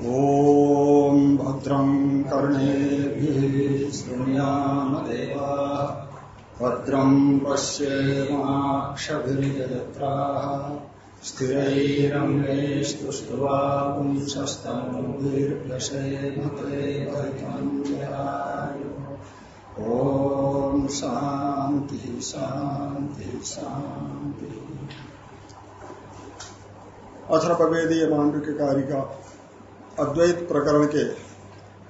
ॐ भद्रं कर्णेभिः शृणुयामदेवा। भद्रं पश्येमाक्षभिर्यजत्राः। स्थिरैरङ्गैस्तुष्ट्वा पुंसस्तमभिर्दशेमते ॐ शान्तिः शान्तिः शान्तिः। अथर्ववेदीय मांडव्य अद्वैत प्रकरण के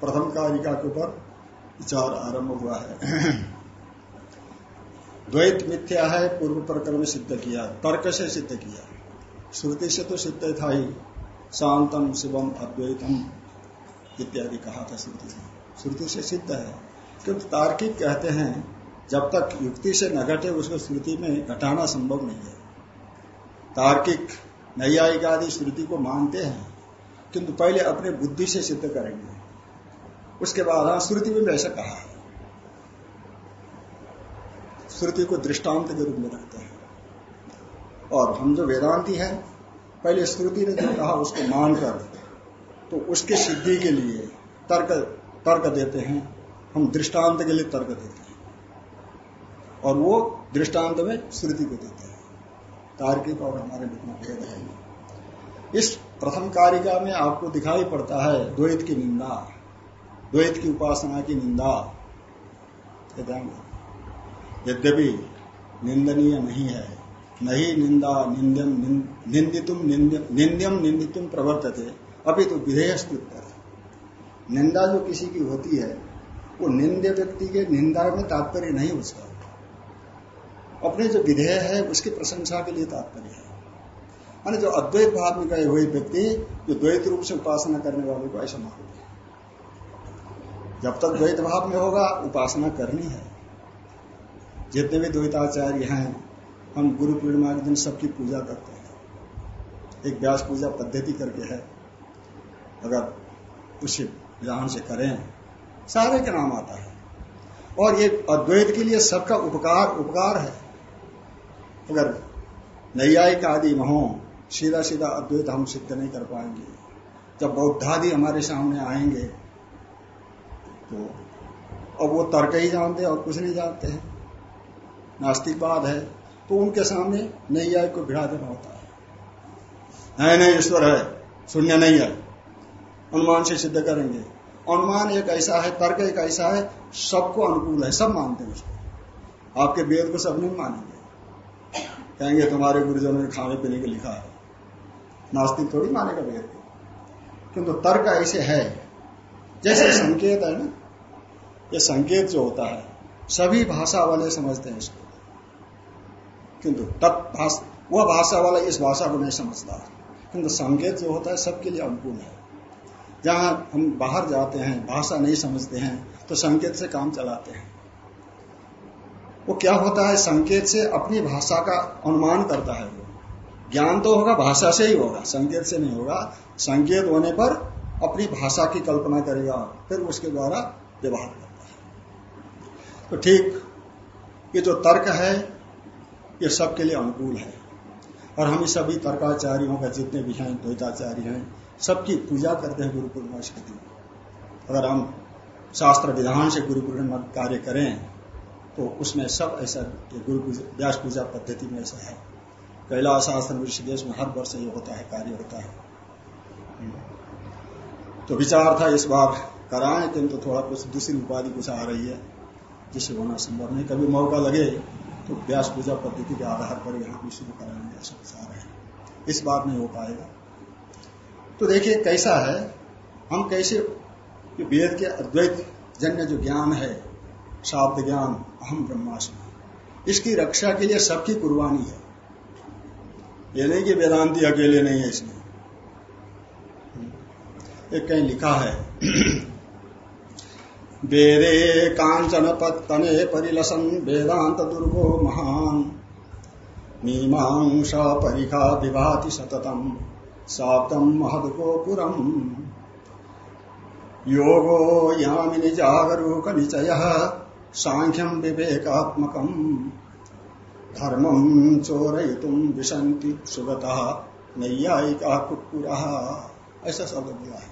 प्रथम कारिका के ऊपर विचार आरंभ हुआ है। द्वैत मिथ्या है, पूर्व प्रकरण में सिद्ध किया, तर्क से सिद्ध किया। श्रुति से तो सिद्ध था ही, शांतम शिवम अद्वैतम इत्यादि कहा था श्रुति से। श्रुति से सिद्ध है, क्योंकि तार्किक कहते हैं, जब तक युक्ति से न घटे, उसको श्रुति में घटाना संभव नहीं है। तार्किक नैयायिक आदि श्रुति को मानते हैं किंतु पहले अपने बुद्धि से सिद्ध करेंगे। उसके बाद हाँ श्रुति में ऐसा कहा है। श्रुति को दृष्टांत के रूप में रखते हैं। और हम जो वेदांती हैं, पहले श्रुति ने जो कहा, उसको मानकर तो उसके सिद्धि के लिए तर्क तर्क देते हैं। हम दृष्टांत के लिए तर्क देते हैं। और वो दृष्टांत में श्रुति को देते हैं। तार्किक और हमारे बीच भेद है इस प्रथम कारिका में आपको दिखाई पड़ता है द्वैत की निंदा, द्वैत की उपासना की निंदा। यद्यपि निंदनीय नहीं है नहीं निंदा निंदम निंदितुम निंद्यम निंदितुम प्रवर्तते अभी तो विधेय निंदा जो किसी की होती है, वो निंदे व्यक्ति के निंदा में तात्पर्य नहीं उसका अपने जो विधेय है, उसकी प्रशंसा के लिए तात्पर्य है। माने जो अद्वैत भाव में गए हुए व्यक्ति, जो द्वैत रूप से उपासना करने वाले को ऐसा मालूम जब तक द्वैत भाव में होगा, उपासना करनी है। जितने भी द्वैताचार्य हैं, हम गुरु पूर्णिमा के दिन सबकी पूजा करते हैं। एक व्यास पूजा पद्धति करके है। अगर उसी विधान से करें, सारे के नाम आता है। और ये अद्वैत के लिए सबका उपकार उपकार है। अगर नैयायिक आदि महो सीधा सीधा अद्वैत हम सिद्ध नहीं कर पाएँगे। जब बौद्धादि हमारे सामने आएँगे तो अब वो तर्क ही जानते और कुछ नहीं जानते हैं। नास्तिकवाद है तो उनके सामने नैयायिक को भिड़ा देना होता है। नहीं नहीं, ईश्वर है, शून्य नहीं है। अनुमान से सिद्ध करेंगे। अनुमान एक ऐसा है, तर्क एक ऐसा है, सबको अनुकूल है, सब मानते हैं उसको। आपके वेद को सब नहीं मानेंगे। कहेंगे, तुम्हारे गुरुजनों ने खाने पीने के लिखा है। नास्तिक थोड़ी मानेगा वेद को किंतु तर्क ऐसे है जैसे संकेत है ना ये संकेत जो होता है सभी भाषा वाले समझते हैं इसको। किंतु तत्भाषा वह भाषा वाला इस भाषा को नहीं समझता। किंतु संकेत जो होता है सबके लिए अनुकूल है। जहाँ हम बाहर जाते हैं भाषा नहीं समझते हैं तो संकेत से काम चलाते हैं। वो क्या होता है संकेत से अपनी भाषा का अनुमान करता है वो। ज्ञान तो होगा, भाषा से ही होगा, संकेत से नहीं होगा। संकेत होने पर अपनी भाषा की कल्पना करेगा, फिर उसके द्वारा व्यवहार करता है। तो ठीक, ये जो तर्क है, ये सबके लिए अनुकूल है। और हम सभी तर्काचार्यों का जितने भी हैं, द्वैताचार्य हैं, सबकी पूजा करते हैं गुरु पूर्णिमा के दिन। अगर हम शास्त्र विधान से गुरु पूर्णिमा कार्य करें तो उसमें सब ऐसा, गुरु व्यास पूजा पद्धति में ऐसा है। कैलाश शास्त्र ऋषिकेश में हर वर्ष ये होता है, कार्य होता है। तो विचार था इस बार कराएँ, किंतु थोड़ा कुछ दूसरी उपाधि कुछ आ रही है, जिससे होना संभव नहीं। कभी मौका लगे तो व्यास पूजा पद्धति के आधार पर यहाँ भी शुरू कराएँगे, ऐसा विचार है। इस बार नहीं हो पाएगा। तो देखिए कैसा है, हम कैसे वेद के अद्वैत जन्य जो ज्ञान है, शाब्द ज्ञान, अहम ब्रह्मास्म, इसकी रक्षा के लिए सबकी कुर्बानी है। ये नहीं कि वेदांति अकेले नहीं है इसमें। एक कहीं लिखा है। वेदे कांचन पत्तने परिलसन, वेदांत दुर्गो महान। मीमांसा परिखा विभाति सततम, साप्तम महदगोपुरम। योगो यामिनि जागरूक निचय, सांख्यम विवेकात्मकम। धर्मम चोरयितुम विशंति सुगता, नैयायिका कुकुरा ऐसा शब्द बोला है।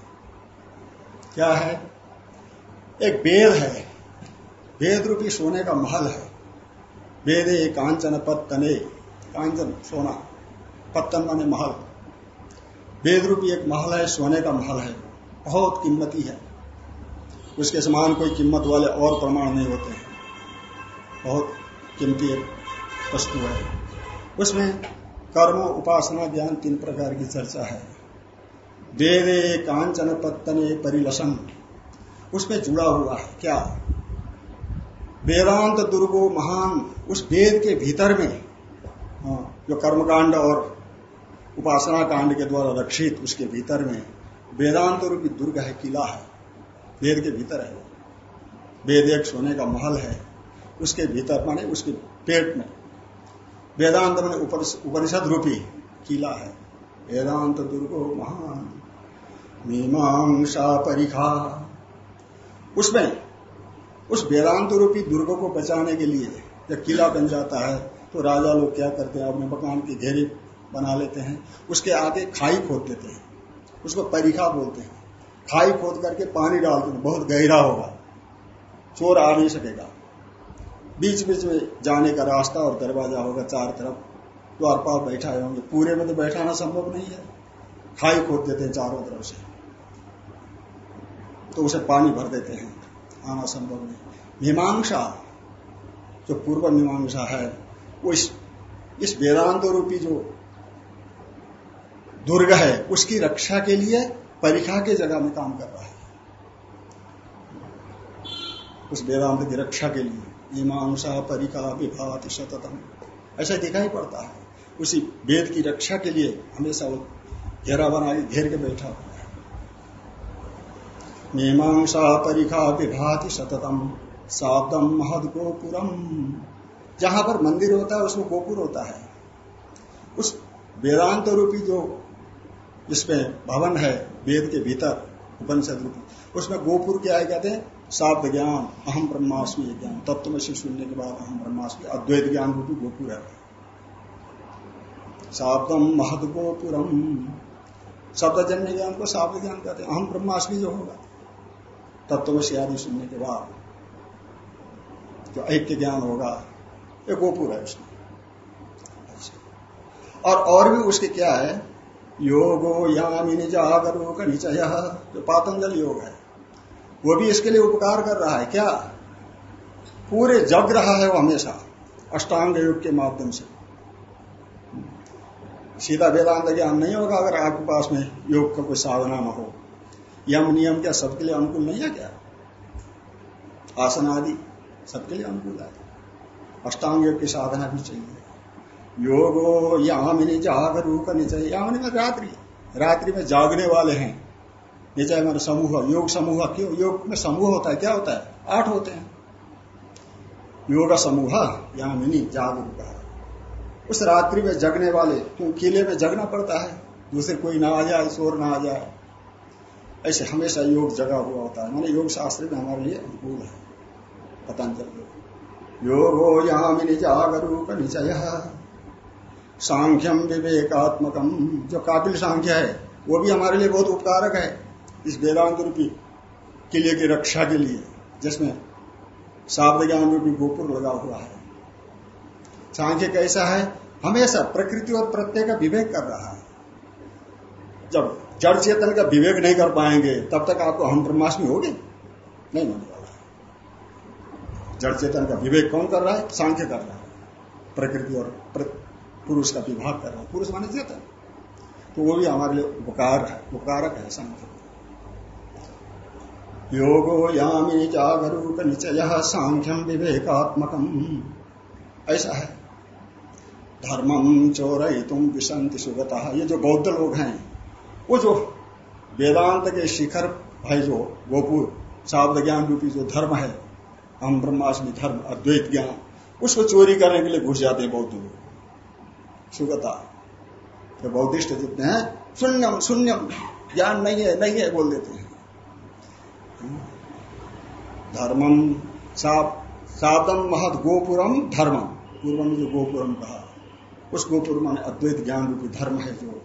क्या है? एक वेद है। वेद रूपी सोने का महल है। वेदे कांचन पत्तने, कांचन सोना, पत्तन माने महल। वेद रूपी एक महल है, सोने का महल है। बहुत कीमती है। उसके समान कोई कीमत वाले और प्रमाण नहीं होते हैं। बहुत कीमती एक वस्तु है। उसमें कर्म उपासना ज्ञान तीन प्रकार की चर्चा है। वेदे कांचन पत्तने परिलसन उसमें जुड़ा हुआ है। क्या? वेदांत दुर्गो महान उस वेद के भीतर में हाँ, जो कर्मकांड और उपासना कांड के द्वारा रक्षित उसके भीतर में वेदांत रूपी दुर्ग है किला है। वेद के भीतर है वेद एक सोने का महल है। उसके भीतर माने उसके पेट में। वेदांत मैंने उपनिषद रूपी किला है। वेदांत दुर्गो महान। मीमांसा परिखा। उसमें, उस वेदांत रूपी दुर्ग को बचाने के लिए जब किला बन जाता है तो राजा लोग क्या करते हैं, अपने मकान के घेरे बना लेते हैं, उसके आगे खाई खोद देते हैं। उसको परिखा बोलते हैं। खाई खोद करके पानी डालते हैं, बहुत गहरा होगा। चोर आ नहीं सकेगा। बीच बीच में जाने का रास्ता और दरवाज़ा होगा चार तरफ़, द्वारपाल बैठा होंगे। पूरे में तो बैठाना संभव नहीं है। खाई खोद देते हैं चारों तरफ़ से। तो उसे पानी भर देते हैं। आना संभव नहीं। मीमांसा, जो पूर्व मीमांसा है, वो इस इस वेदांत रूपी जो दुर्ग है, उसकी रक्षा के लिए परीक्षा के जगह में काम कर रहा है। उस वेदांत की रक्षा के लिए। मीमांसा परिका विभात सततम ऐसा दिखाई पड़ता है। उसी वेद की रक्षा के लिए हमेशा वो घेरा बना घेर के बैठा हुआ है। मीमांसा परिखा विभाति सततम सातम महद गोपुरम। जहाँ पर मंदिर होता है, उसमें गोपुर होता है। उस वेदांत रूपी जो इसमें भवन है, वेद के भीतर उपनिषद रूपी, उसमें गोपुर क्या है कहते हैं। शाब्द ज्ञान, अहम ब्रह्मास्मि ज्ञान। तत्व में से सुनने के बाद अहम ब्रह्मास्मि। अद्वैत ज्ञान रूपी गोपुर है। शाब्दम महद गोपुरम। शब्द जन्य ज्ञान को शाब्द ज्ञान कहते हैं। अहम ब्रह्मास्मि जो होगा। तत्व से आदि सुनने के बाद जो ऐक्य ज्ञान होगा, ये गोपुर है उसमें। और और भी उसके क्या है? योगो यामिनी जागरो का निचय। जो पातंजल योग है। वो भी इसके लिए उपकार कर रहा है क्या? पूरे जग रहा है वो हमेशा, अष्टांग योग के माध्यम से। सीधा वेदांत ज्ञान नहीं होगा अगर आपके पास में योग का कोई साधना न हो। यम नियम क्या सबके लिए अनुकूल नहीं है क्या? आसन आदि सबके लिए अनुकूल है। अष्टांग योग की साधना भी चाहिए। योगो यामिनी जागरूक निचय। यामिनी में रात्रि। रात्रि में जागने वाले हैं। निचय मान समूह योग समूह क्यों? योग में समूह होता है, क्या होता है? आठ होते हैं। योग समूह यामिनी जागरूक उस रात्रि में जगने वाले, क्यों? किले में जगना पड़ता है। दूसरे कोई ना आ जाए, शोर ना आ जाए। ऐसे हमेशा योग जगा हुआ होता है। मैंने योग शास्त्र में हमारे लिए अनुकूल है। पतंजल योग हो यामिनी जागरूक निचय सांख्यम विवेकात्मकम। जो काबिल सांख्य है, वो भी हमारे लिए बहुत उपकारक है। इस वेदांत रूपी किले की रक्षा के लिए, जिसमें शाब्द ज्ञान रूपी गोपुर लगा हुआ है। सांख्य कैसा है? हमेशा प्रकृति और प्रत्यय का विवेक कर रहा है। जब जड़ चेतन का विवेक नहीं कर पाएँगे, तब तक आपको हम ब्रह्माष्टमी होगी? नहीं होने वाला जड़ चेतन का विवेक कौन कर रहा है? सांख्य कर रहा है। प्रकृति और पुरुष का विभाग कर रहा है। पुरुष माने चेतन। तो वो भी हमारे लिए उपकार है, उपकारक है सांख्य। योगो यामिनी जागरूक निचय सांख्यम विवेकात्मकम। ऐसा है। धर्मम चोर तुम विसंति सुगता। ये जो बौद्ध लोग हैं, वो जो वेदांत के शिखर है जो गोपुर शाब्द ज्ञान रूपी जो धर्म है, हम ब्रह्माष्टमी धर्म, अद्वैत ज्ञान, उसको चोरी करने के लिए घुस जाते हैं बौद्ध लोग। सुगता। जो बौद्धिस्ट जितने हैं शून्यम शून्यम ज्ञान नहीं है नहीं है बोल देते हैं। धर्मम सातम महत गोपुरम धर्मम पूर्व में जो गोपुरम कहा, उस गोपुर मान अद्वैत ज्ञान रूपी धर्म है जो।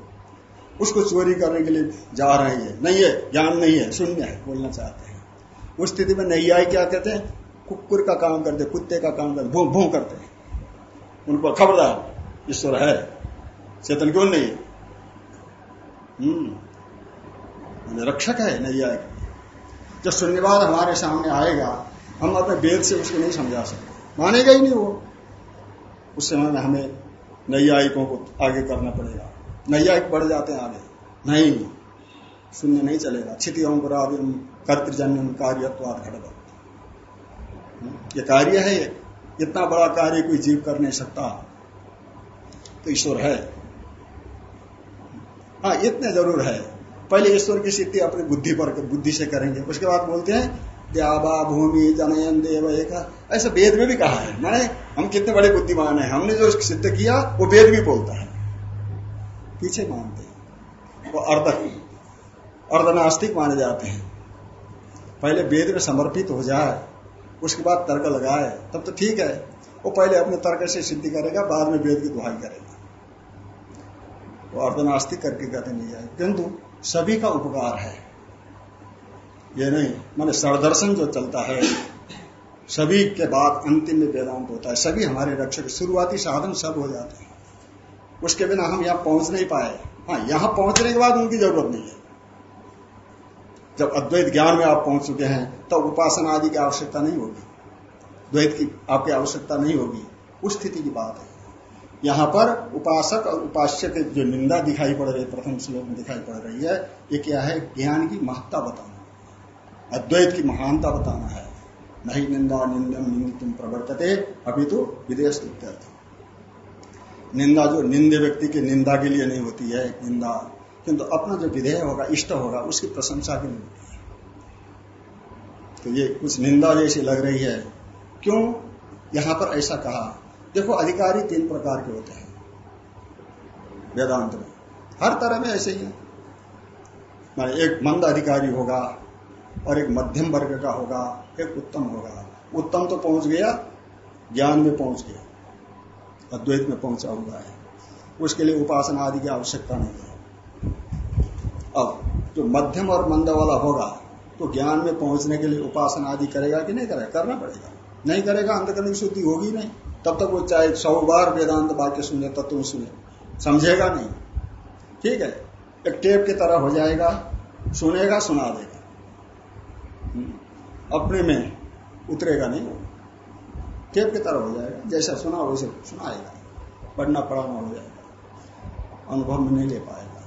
उसको चोरी करने के लिए जा रहे हैं। नहीं है, ज्ञान नहीं है, शून्य है, बोलना चाहते हैं। उस स्थिति में नहीं आए, क्या कहते हैं? कुकुर का काम करते, कुत्ते का काम करते, भू भू करते हैं। उनको खबरदार, ईश्वर है। चेतन क्यों नहीं? हम्म रक्षक है, नहीं आएगा। जब शून्यवाद हमारे सामने आएगा, हम अपने वेद से उसको नहीं समझा सकते। मानेगा ही नहीं वो। उस समय में हमें नैयायिकों को आगे करना पड़ेगा। नैयायिक बढ़ जाते हैं आगे। नहीं, शून्य नहीं चलेगा। क्षिति अंकुरादिम कर्तजन्य कार्यत्वाद घटक ये कार्य है इतना बड़ा कार्य कोई जीव कर नहीं सकता। तो ईश्वर है। हाँ इतने ज़रूर है। पहले ईश्वर की सिद्धि अपनी बुद्धि पर, बुद्धि से करेंगे। उसके बाद बोलते हैं द्याबा भूमि जनयन देव एक। ऐसा वेद में भी कहा है। माने हम कितने बड़े बुद्धिमान है। हमने जो सिद्ध किया, वो वेद भी बोलता है। पीछे मानते हैं। वो अर्ध अर्धनास्तिक माने जाते हैं। पहले वेद में समर्पित हो जाए, उसके बाद तर्क लगाए, तब तो ठीक है। वो पहले अपने तर्क से सिद्धि करेगा, बाद में वेद की दुहाई करेगा। वो अर्धनास्तिक करके कहते नहीं जाए किंतु सभी का उपकार है। ये नहीं, माने सरदर्शन जो चलता है, सभी के बाद अंतिम में वेदांत होता है। सभी हमारे रक्षक, शुरुआती साधन सब हो जाते हैं। उसके बिना हम यहाँ पहुँच नहीं पाए। हाँ यहाँ पहुँचने के बाद उनकी ज़रूरत नहीं है। जब अद्वैत ज्ञान में आप पहुँच चुके हैं तो उपासना आदि की आवश्यकता नहीं होगी। द्वैत की आपकी आवश्यकता नहीं होगी। उस स्थिति की बात है। यहाँ पर उपासक और उपास्य के जो निंदा दिखाई पड़ रही है, प्रथम श्लोक में दिखाई पड़ रही है, ये क्या है? ज्ञान की महत्ता बताना। अद्वैत की महानता बताना है। नहीं निंदा निंदन निंदितुम प्रवर्तते, अभी तो विदेश निंदा जो निंदे व्यक्ति की निंदा के लिए नहीं होती है, निंदा। किंतु अपना जो विधेय होगा, इष्ट होगा, उसकी प्रशंसा भी नहीं होती है। तो ये कुछ निंदा जैसी लग रही है। क्यों? यहाँ पर ऐसा कहा देखो, अधिकारी तीन प्रकार के होते हैं। वेदांत में। हर तरह में ऐसे ही है। माने एक मंद अधिकारी होगा और एक मध्यम वर्ग का होगा, एक उत्तम होगा। उत्तम तो पहुँच गया, ज्ञान में पहुँच गया, अद्वैत में पहुँचा हुआ है। उसके लिए उपासना आदि की आवश्यकता नहीं है। अब जो मध्यम और मंद वाला होगा तो ज्ञान में पहुँचने के लिए उपासना आदि करेगा कि नहीं करेगा? करना पड़ेगा। नहीं करेगा, अंतकरण की शुद्धि होगी नहीं। तब तक वो चाहे सौ बार वेदांत वाक्य सुने तत्व सुने। समझेगा नहीं। ठीक है? एक टेप की तरह हो जाएगा, सुनेगा, सुना देगा। हम्म। अपने में उतरेगा नहीं। टेप की तरह हो जाएगा। जैसा सुना, वैसे सुनाएगा। पढ़ना, पढ़ाना हो जाएगा। अनुभव में नहीं ले पाएगा।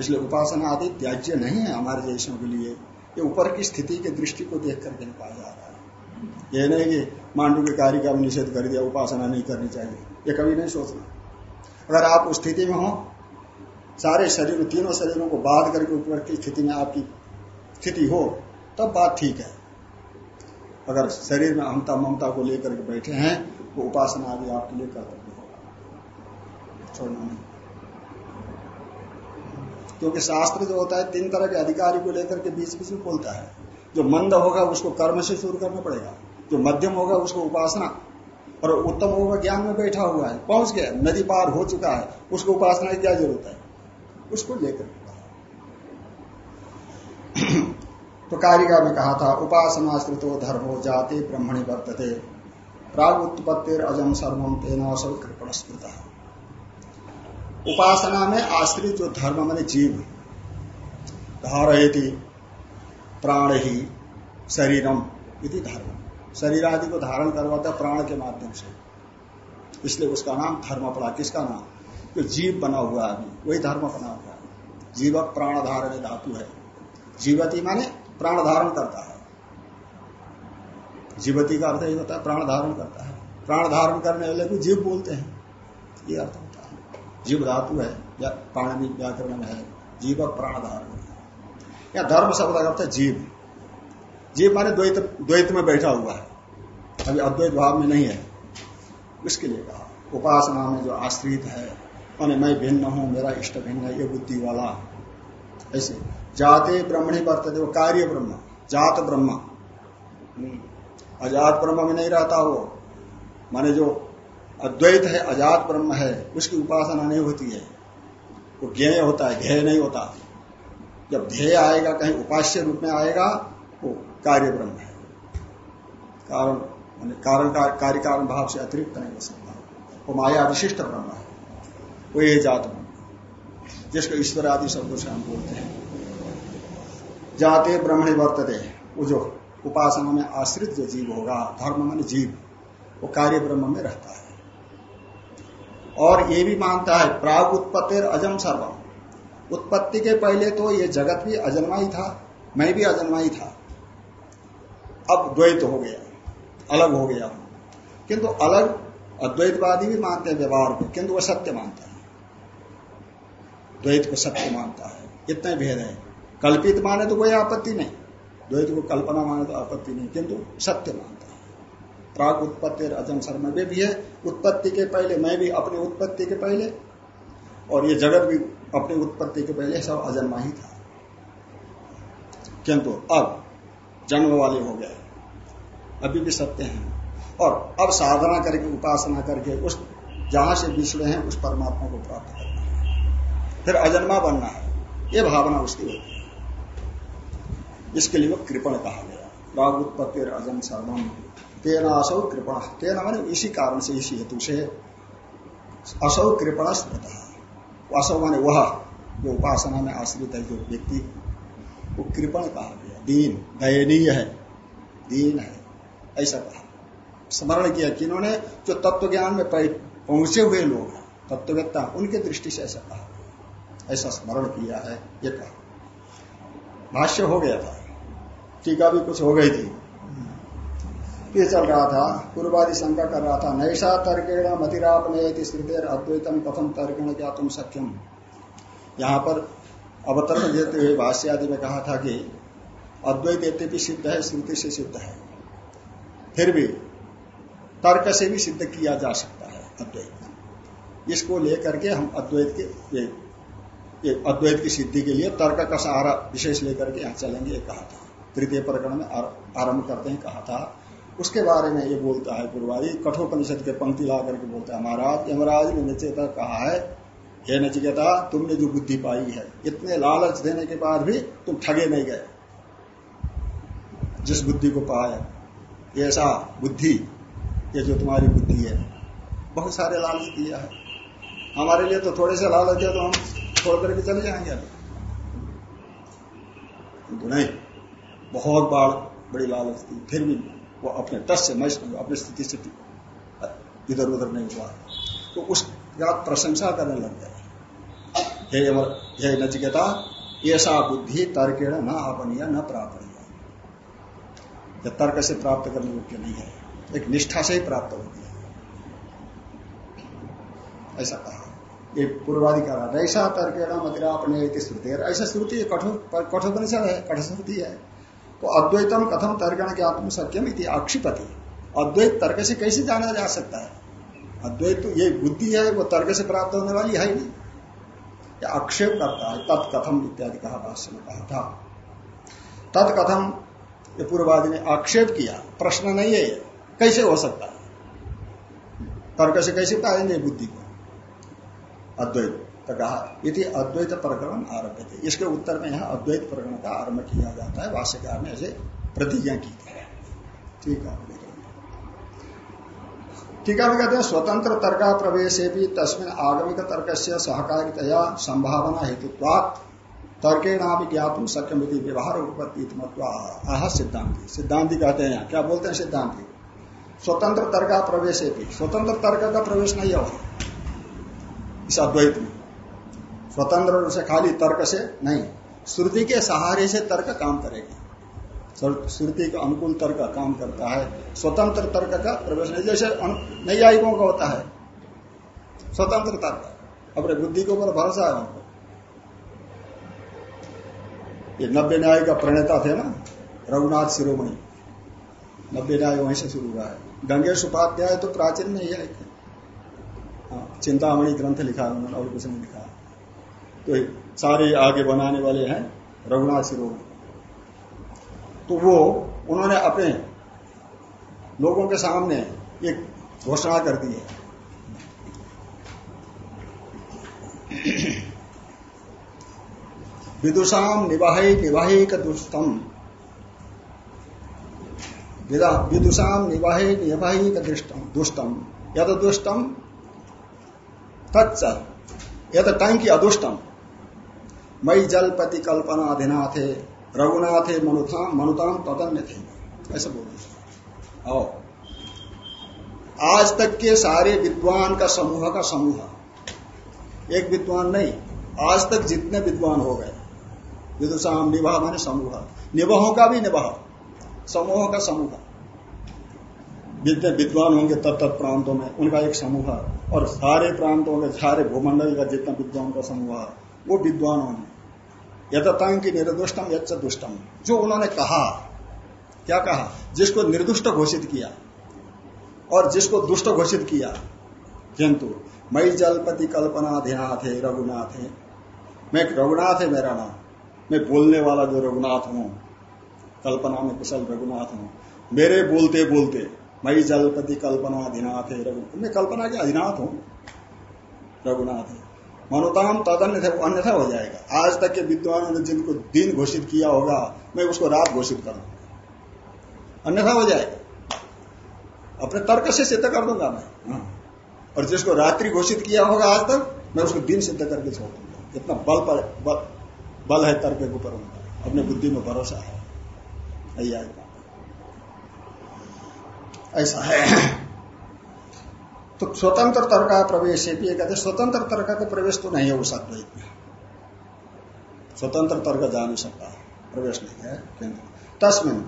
इसलिए उपासना आदि त्याज्य नहीं है हमारे जैसों के लिए। ये ऊपर की स्थिति की दृष्टि को देख करके पाया जा रहा है। ये नहीं कि मांडू के कार्य का निषेध कर दिया, उपासना नहीं करनी चाहिए। ये कभी नहीं सोचना। अगर आप उस स्थिति में हो, सारे शरीर, तीनों शरीरों को बाध करके ऊपर की स्थिति में आपकी स्थिति हो, तब बात ठीक है। अगर शरीर में अहमता ममता को लेकर के बैठे हैं वो उपासना भी आपके लिए कर्तव्य होगा छोड़ना नहीं। क्योंकि शास्त्र जो होता है, तीन तरह के अधिकारी को लेकर के बीच बीच में बोलता है। जो मंद होगा, उसको कर्म से शुरू करना पड़ेगा। जो मध्यम होगा उसको उपासना और उत्तम होगा ज्ञान में बैठा हुआ है, पहुँच गया, नदी पार हो चुका है, उसको उपासना की क्या ज़रूरत है? उसको लेकर तो कारिका में कहा था, उपासना श्रुतो धर्मो जाति ब्रह्मणी वर्तते प्राग उत्पत्तिर अजम सर्वम तेना कृपण उपासना में आश्रित जो धर्म, मैंने जीव, धारयती प्राण ही शरीरम इति धर्म। शरीर आदि को धारण करवाता है प्राण के माध्यम से। इसलिए उसका नाम धर्म पड़ा किसका नाम? जो जीव बना हुआ आदमी, वही धर्म बना हुआ है जीव प्राण धारण धातु है। जीवती माने प्राण धारण करता है। जीवती का अर्थ यही होता है, प्राण धारण करता है। प्राण धारण करने वाले को जीव बोलते हैं। ये अर्थ होता है। जीव धातु है, या प्राणी व्याकरण में है जीव प्राण धारण। या धर्म शब्द का अर्थ जीव। जीव माने द्वैत द्वैत में बैठा हुआ है। अभी अद्वैत भाव में नहीं है। उसके लिए कहा? उपासना में जो आश्रित है, माने मैं भिन्न हूँ, मेरा इष्ट भिन्न है, ये बुद्धि वाला। ऐसे। जाते ब्रह्मणी वर्तते वो कार्य ब्रह्म, जात ब्रह्म। हम्म। अजात ब्रह्म में नहीं रहता वो। माने जो अद्वैत है, अजात ब्रह्म है, उसकी उपासना नहीं होती है। वो ज्ञेय होता है ध्येय नहीं होता। जब ध्येय आएगा, कहीं उपास्य रूप में आएगा कार्य ब्रह्म है। कारण कारण कार्य कारण भाव से अतिरिक्त नहीं हो सकता। वो माया विशिष्ट ब्रह्म है। वो ये जात ब्रह्म जिसको ईश्वर आदि शब्दों से हम बोलते हैं। जाते ब्रह्मणी वर्तते। वो जो उपासना में आश्रित जो जीव होगा, धर्म मन जीव, वो कार्य ब्रह्म में रहता है। और ये भी मानता है, प्राग उत्पत्ति अजम सर्वम। उत्पत्ति के पहले तो ये जगत भी अजन्मा ही था, मैं भी अजन्मा ही था। अब द्वैत हो गया, अलग हो गया। किंतु अलग अद्वैतवादी भी मानते हैं व्यवहार को, किंतु वह सत्य मानता है। द्वैत को सत्य मानता है। इतने भेद है। कल्पित माने तो कोई आपत्ति नहीं। द्वैत को कल्पना माने तो आपत्ति नहीं, किंतु सत्य मानता है। प्राग उत्पत्ति अजम शर्मा वे भी है। उत्पत्ति के पहले, मैं भी अपनी उत्पत्ति के पहले, और ये जगत भी अपनी उत्पत्ति के पहले, सब अजन्मा ही था। किंतु अब जन्म वाले हो गए। अभी भी सत्य हैं। और अब साधना करके, उपासना करके, उस जहाँ से बिछड़े हैं, उस परमात्मा को प्राप्त करना है। फिर अजन्मा बनना है। ये भावना उसकी होती है। इसके लिए वो कृपण कहा गया। राग उत्पत्ति अजम सर्वम। तेना असौ कृपण तेना मैंने इसी कारण से, इसी हेतु से। असौ कृपण स्मृत। असौ माने वह, जो उपासना में आश्रित है, जो व्यक्ति। वो कृपण कहा गया। दीन। दयनीय है। दीन है। ऐसा कहा। स्मरण किया कि इन्होंने जो तत्व ज्ञान में पहुँचे हुए लोग हैं, तत्ववेत्ता, उनके दृष्टि से ऐसा कहा। ऐसा स्मरण किया है, ये कहा। भाष्य हो गया था। टीका भी कुछ हो गई थी। ये चल रहा था, पूर्वादि शंका कर रहा था, नैषा तर्केण मतिरापने श्रुतेर अद्वैतम कथम तर्केण क्या तुम सख्यम। यहाँ पर अवतरण देते हुए भाष्य आदि में कहा था कि अद्वैत सिद्ध है श्रुति से सिद्ध है। फिर भी तर्क से भी सिद्ध किया जा सकता है अद्वैत। इसको लेकर के हम अद्वैत के ये, ये अद्वैत की सिद्धि के लिए तर्क का सहारा विशेष लेकर के यहाँ चलेंगे कहा था तृतीय प्रकरण में आरंभ करते हैं कहा था उसके बारे में ये बोलता है पूर्वादी कठोपनिषद के पंक्ति ला करके बोलता है महाराज यमराज ने नचेता कहा है हे नचिकेता तुमने जो बुद्धि पाई है इतने लालच देने के बाद भी तुम ठगे नहीं गए। जिस बुद्धि को पाया ऐसा बुद्धि, ये जो तुम्हारी बुद्धि है। बहुत सारे लालच दिया है। हमारे लिए तो थोड़े से लालच है तो हम छोड़ करके चले जाएँगे। नहीं, बहुत बार बड़ी लालच थी, फिर भी वो अपने टस से मस्त अपनी स्थिति से इधर उधर नहीं हुआ। तो उसका प्रशंसा करने लग गए हे नचिकेता, ऐसा बुद्धि तर्केण न अपनीय, न प्राप्त तर्क से प्राप्त करने योग्य नहीं है। एक निष्ठा से ही प्राप्त होती है। ऐसा कहा। ये पूर्वादि कहा ऐसा तर्केण मदिरा अपने श्रुति ऐसा श्रुति कठोर कठोपनिषद है कठोर श्रुति है। तो अद्वैतम कथम तर्कण ज्ञातम सत्यम इति आक्षिपति। अद्वैत तर्क से कैसे जाना जा सकता है? अद्वैत तो ये बुद्धि है, वो तर्क से प्राप्त होने वाली है नहीं। या आक्षेप करता है। तत्कथम इत्यादि कहा भाष्य में कहा था। तत्कथम ये पूर्वादि ने आक्षेप किया। प्रश्न नहीं है कैसे हो सकता है? तर्क से कैसे पाएँगे बुद्धि को? अद्वैत तो कहा यदि अद्वैत प्रकरण आरभ्य थे इसके उत्तर में यहाँ अद्वैत प्रकरण का आरंभ किया जाता है। भाष्यकार ने ऐसे प्रतिज्ञा की ठीक है ठीक है कहते हैं, स्वतंत्र तर्क प्रवेश भी तस्मिन आगमिक तर्क से सहकारितया संभावना हेतुत्वात् तर्के नाम ज्ञातुम सक्यम व्यवहार उपपत्ति आह सिद्धांति सिद्धांति कहते हैं, क्या बोलते हैं सिद्धांति स्वतंत्र तर्क प्रवेश स्वतंत्र तर्क का प्रवेश नहीं है इस अद्वैत में। स्वतंत्र से खाली तर्क से नहीं। श्रुति के सहारे से तर्क काम करेगा। श्रुति का अनुकूल तर्क काम करता है। स्वतंत्र तर्क का प्रवेश नहीं। जैसे नैयायिकों का होता है। स्वतंत्र तर्क। अपने बुद्धि के ऊपर भरोसा है उनको। ये नब्बे न्याय का प्रणेता थे ना रघुनाथ शिरोमणि। नब्बे न्याय वहीं से शुरू हुआ है। गंगेश उपाध्याय तो प्राचीन में ही है। हाँ, चिंतामणि ग्रंथ लिखा है उन्होंने और कुछ नहीं लिखा तो सारे आगे बनाने वाले हैं रघुनाथ शिरोमणि। तो वो उन्होंने अपने लोगों के सामने एक घोषणा कर दी है। विदुषाम निवाही निवाहिक दुष्टम विदुषाम निवाही निवाहिक दुष्टम। यद दुष्टम तत्च यद टंकी अदुष्टम। मई जलपति कल्पना अधिनाथे रघुनाथे मनुताम मनुताम तदन्य थे ऐसा बोल आओ। आज तक के सारे विद्वान का समूह का समूह। एक विद्वान नहीं, आज तक जितने विद्वान हो गए। विदुषाम निवाह माने समूह। निवाहों का भी निवाह समूह का समूह। जितने विद्वान होंगे तब प्रांतों में उनका एक समूह। और सारे प्रांतों के सारे भूमंडल का जितना विद्वान का समूह, वो विद्वान होंगे। यथतांग की निर्दुष्टम यच्च दुष्टम जो उन्होंने कहा, क्या कहा? जिसको निर्दुष्ट घोषित किया और जिसको दुष्ट घोषित किया, किंतु मई जलपति कल्पना है रघुनाथ। है मैं रघुनाथ है, मेरा नाम। मैं बोलने वाला जो रघुनाथ हूँ कल्पना में कुशल रघुनाथ हूँ। मेरे बोलते बोलते मई जलपति कल्पना अधिनाथ है रघु। मैं कल्पना के अधिनाथ हूँ रघुनाथ है। मनोताम तदन्य थे वो अन्यथा हो जाएगा। आज तक के विद्वानों ने जिनको दिन घोषित किया होगा मैं उसको रात घोषित कर दूँगा। अन्यथा हो जाएगा। अपने तर्क से सिद्ध कर दूँगा मैं। हाँ। और जिसको रात्रि घोषित किया होगा आज तक मैं उसको दिन सिद्ध करके छोड़ दूँगा। इतना बल पर बल, बल है तर्क के उनका अपने बुद्धि में भरोसा है। ऐसा है। तो स्वतंत्र तर्क का प्रवेश कहते स्वतंत्र तर्क का प्रवेश तो नहीं है उस अद्वैत में स्वतंत्र तर्क जा नहीं सकता। प्रवेश नहीं है तस्मिन,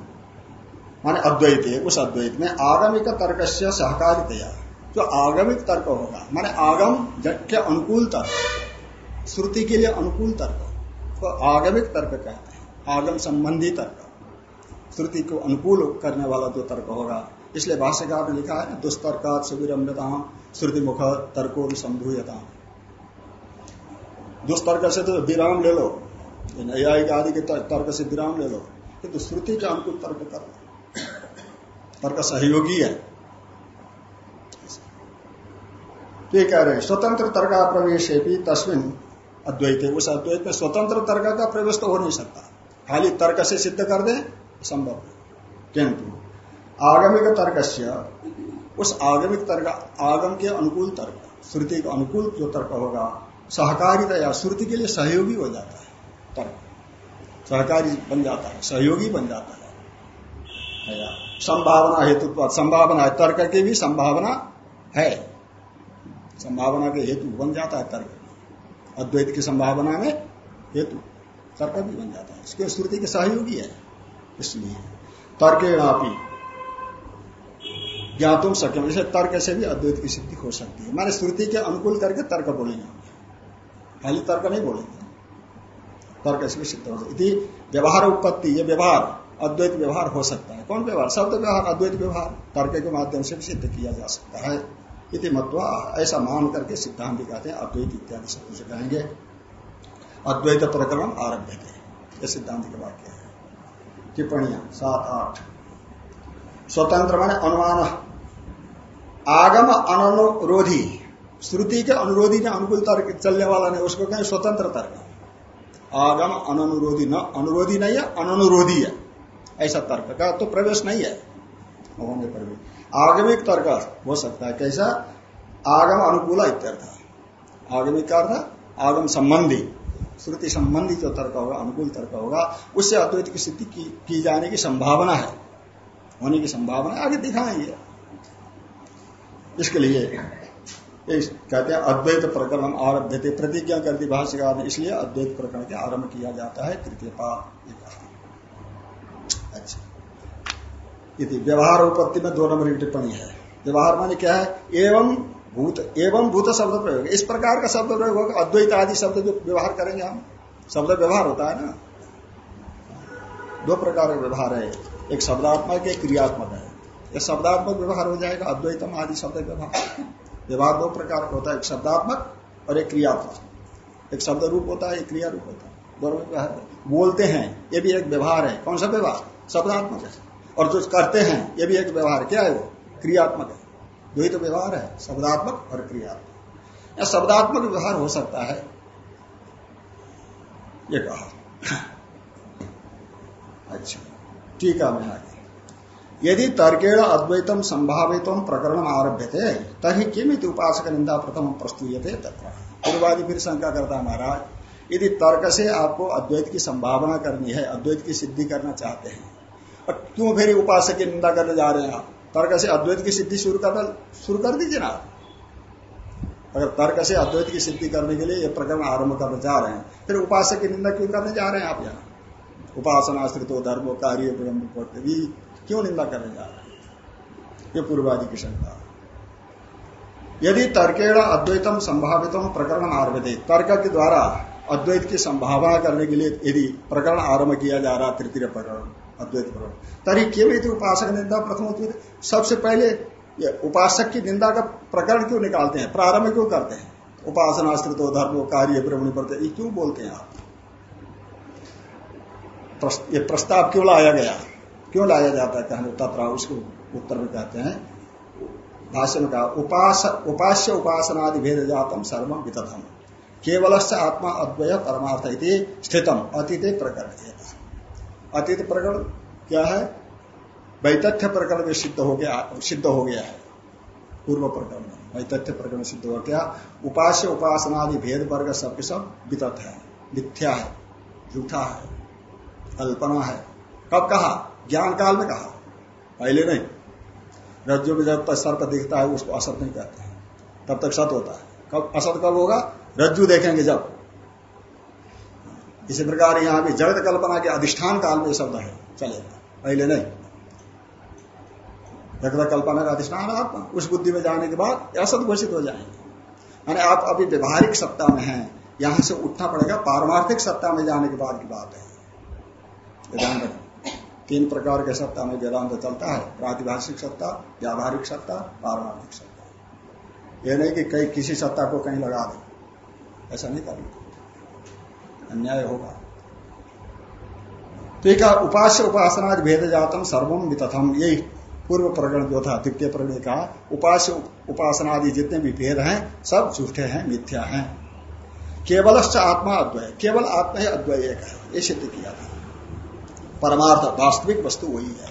माने अद्वैत है, उस अद्वैत में आगमिक तर्क से सहकारितया जो आगमिक तर्क होगा, माने आगम के अनुकूल तर्क, श्रुति के लिए अनुकूल तर्क। तो आगमिक तर्क कहते हैं। आगम संबंधी तर्क। श्रुति को अनुकूल करने वाला जो तर्क होगा, इसलिए भाष्यकार ने लिखा है दुष्तर्का सुविरम्यता श्रुति मुख तर्को भी संभूयता दुष्तर्क से तो विराम ले लो। न्यायिक आदि के तर्क से विराम ले लो। किंतु तो श्रुति का अनुकूल तर्क कर तर्क सहयोगी है। तो ये कह रहे हैं, स्वतंत्र तर्क प्रवेश तस्विन अद्वैत है। उस अद्वैत में स्वतंत्र तर्क का प्रवेश तो हो नहीं सकता। खाली तर्क से सिद्ध कर दे, संभव किंतु आगमिक तर्क उस आगमिक तर्क, आगम के अनुकूल तर्क, श्रुति के अनुकूल जो तर्क होगा, सहकारिता या श्रुति के लिए सहयोगी हो जाता है तर्क। सहकारी बन जाता है, सहयोगी बन जाता है। संभावना हेतु संभावना है। तर्क की भी संभावना है। संभावना के हेतु बन जाता है तर्क। अद्वैत की संभावना में हेतु तर्क भी बन जाता है। इसके श्रुति के सहयोगी है। इसलिए तर्केणापी ज्ञातुम सक्यम तर्क से भी अद्वैत की सिद्धि हो सकती है। माने श्रुति के अनुकूल करके तर्क बोलेंगे। खाली तर्क नहीं बोलेंगे। तर्क से भी सिद्ध हो सकती व्यवहार उत्पत्ति, ये व्यवहार, अद्वैत व्यवहार हो सकता है। कौन व्यवहार? शब्द व्यवहार, अद्वैत व्यवहार। तर्क के माध्यम से भी सिद्ध किया जा सकता है। इति मत्वा ऐसा मान करके सिद्धांत कहते हैं, अद्वैत इत्यादि शब्द से कहेंगे। अद्वैत प्रकरण आरभ्य थे ये सिद्धांत के वाक्य है। टिप्पणियाँ सात, आठ। स्वतंत्र माने अनुमान। आगम अनुरोधी, श्रुति के अनुरोधी ने अनुकूल तर्क चलने वाला नहीं, उसको कहें स्वतंत्र तर्क। आगम अनुरोधी, न अनुरोधी नहीं है, अनुरोधी है। ऐसा तर्क का तो प्रवेश नहीं है। होने पर भी आगमिक तर्क हो सकता है। कैसा? आगम अनुकूल इत्यर्थ आगमिक अर्थ आगम संबंधी। श्रुति संबंधी जो तर्क होगा अनुकूल तर्क होगा उससे अद्वैत की स्थिति की, की जाने की संभावना है। होने की संभावना आगे दिखाएँगे। इसके लिए इस कहते हैं अद्वैत प्रकरण आरभ्य थे प्रतिज्ञा कर दी भाष्यकार ने इसलिए अद्वैत प्रकरण के आरंभ किया जाता है। तृतीय पाप अच्छा व्यवहार उपत्ति में दो नंबर की टिप्पणी है। व्यवहार माने क्या है? एवं भूत एवं भूत शब्द प्रयोग। इस प्रकार का शब्द प्रयोग होगा। अद्वैत आदि शब्द जो व्यवहार करेंगे हम, शब्द व्यवहार होता है ना? दो प्रकार का व्यवहार है। एक शब्दात्मक, एक क्रियात्मक है। यह शब्दात्मक व्यवहार हो जाएगा, अद्वैतम आदि शब्द व्यवहार। व्यवहार दो प्रकार का होता है। एक शब्दात्मक और एक क्रियात्मक। एक शब्द रूप होता है, एक क्रिया रूप होता है। दोनों व्यवहार बोलते हैं, ये भी एक व्यवहार है। कौन सा व्यवहार? शब्दात्मक है। और जो करते हैं, ये भी एक व्यवहार क्या है वो? क्रियात्मक है। दो ही तो व्यवहार है। शब्दात्मक और क्रियात्मक। या शब्दात्मक व्यवहार हो सकता है। ये कहा। अच्छा ठीक है, मैं आगे। यदि तर्केण अद्वैतम संभावित प्रकरण आरभ्य थे तभी किमित उपासक निंदा प्रथम प्रस्तुत तथा पूर्वादि फिर शंका करता महाराज, यदि तर्क से आपको अद्वैत की संभावना करनी है, अद्वैत की सिद्धि करना चाहते हैं और क्यों फिर उपासक की निंदा करने जा रहे हैं आप? तर्क से अद्वैत की सिद्धि शुरू कर शुरू कर दीजिए ना अगर तर्क से अद्वैत की सिद्धि करने के लिए ये प्रकरण आरंभ करने जा रहे हैं, फिर उपासक की निंदा क्यों करने जा रहे हैं आप यहाँ? उपासनाश्रित धर्म, कार्य, ब्रह्म क्यों निंदा करने जा रहे हैं? ये पूर्वादि की शंका यदि तर्केण अद्वैतम संभावित प्रकरण आरभ तर्क के द्वारा अद्वैत की संभावना करने के लिए यदि प्रकरण आरंभ किया जा रहा तृतीय प्रकरण अद्वैत प्रकरण तरी केवल उपासक निंदा? प्रथम सबसे पहले ये उपासक की निंदा का प्रकरण क्यों निकालते हैं? प्रारंभ क्यों करते हैं? उपासनाश्रित धर्म कार्य ब्रह्मणी पड़ते ये क्यों बोलते हैं आप? ये प्रस्ताव क्यों लाया गया? क्यों लाया जाता है? कहने तथा उसको उत्तर में कहते हैं। भाष्य में कहा, उपास, उपास्य उपासनादि भेद जातम सर्वम वितथम। केवल आत्मा अद्वय परमार्थ स्थितम, अतीत प्रकरण अतीत प्रकरण क्या है? वैतथ्य प्रकरण में सिद्ध हो गया, सिद्ध हो गया है। पूर्व प्रकरण में वैतथ्य प्रकरण सिद्ध हो गया। उपास्य, उपासनादि भेद वर्ग सबके सब वितथ है, मिथ्या है, झूठा है कल्पना है। कब कहा? ज्ञान काल में कहा। पहले नहीं। रज्जु में जब तक सर्प दिखता है, उसको असत नहीं कहते हैं। तब तक सत होता है। कब असत कब होगा? रज्जु देखेंगे जब। इसी प्रकार यहाँ भी जगत कल्पना के अधिष्ठान काल में शब्द है चलेगा पहले नहीं। जगत कल्पना का अधिष्ठान आत्मा उस बुद्धि में जाने के बाद असत घोषित हो जाएँगे। यानी आप अभी व्यवहारिक सत्ता में हैं, यहाँ से उठना पड़ेगा, पारमार्थिक सत्ता में जाने के बाद की बात है। रखें। तीन प्रकार के सत्ता में वेदांत चलता है, प्रातिभाषिक सत्ता, व्यावहारिक सत्ता, पारमार्थिक सत्ता। यह नहीं कि कई किसी सत्ता को कहीं लगा दे। ऐसा नहीं करना। अन्याय होगा। ठीक है उपास्य उपासना भेद जातम सर्वम वितथम। यही पूर्व प्रकरण जो था, द्वितीय प्रकरण का उपास्य उपासनादि जितने भी भेद हैं, सब झूठे हैं, मिथ्या हैं। केवल आत्मा अद्वय, केवल आत्मा ही अद्वय एक है, ये सिद्ध किया था। परमार्थ, वास्तविक वस्तु वही है।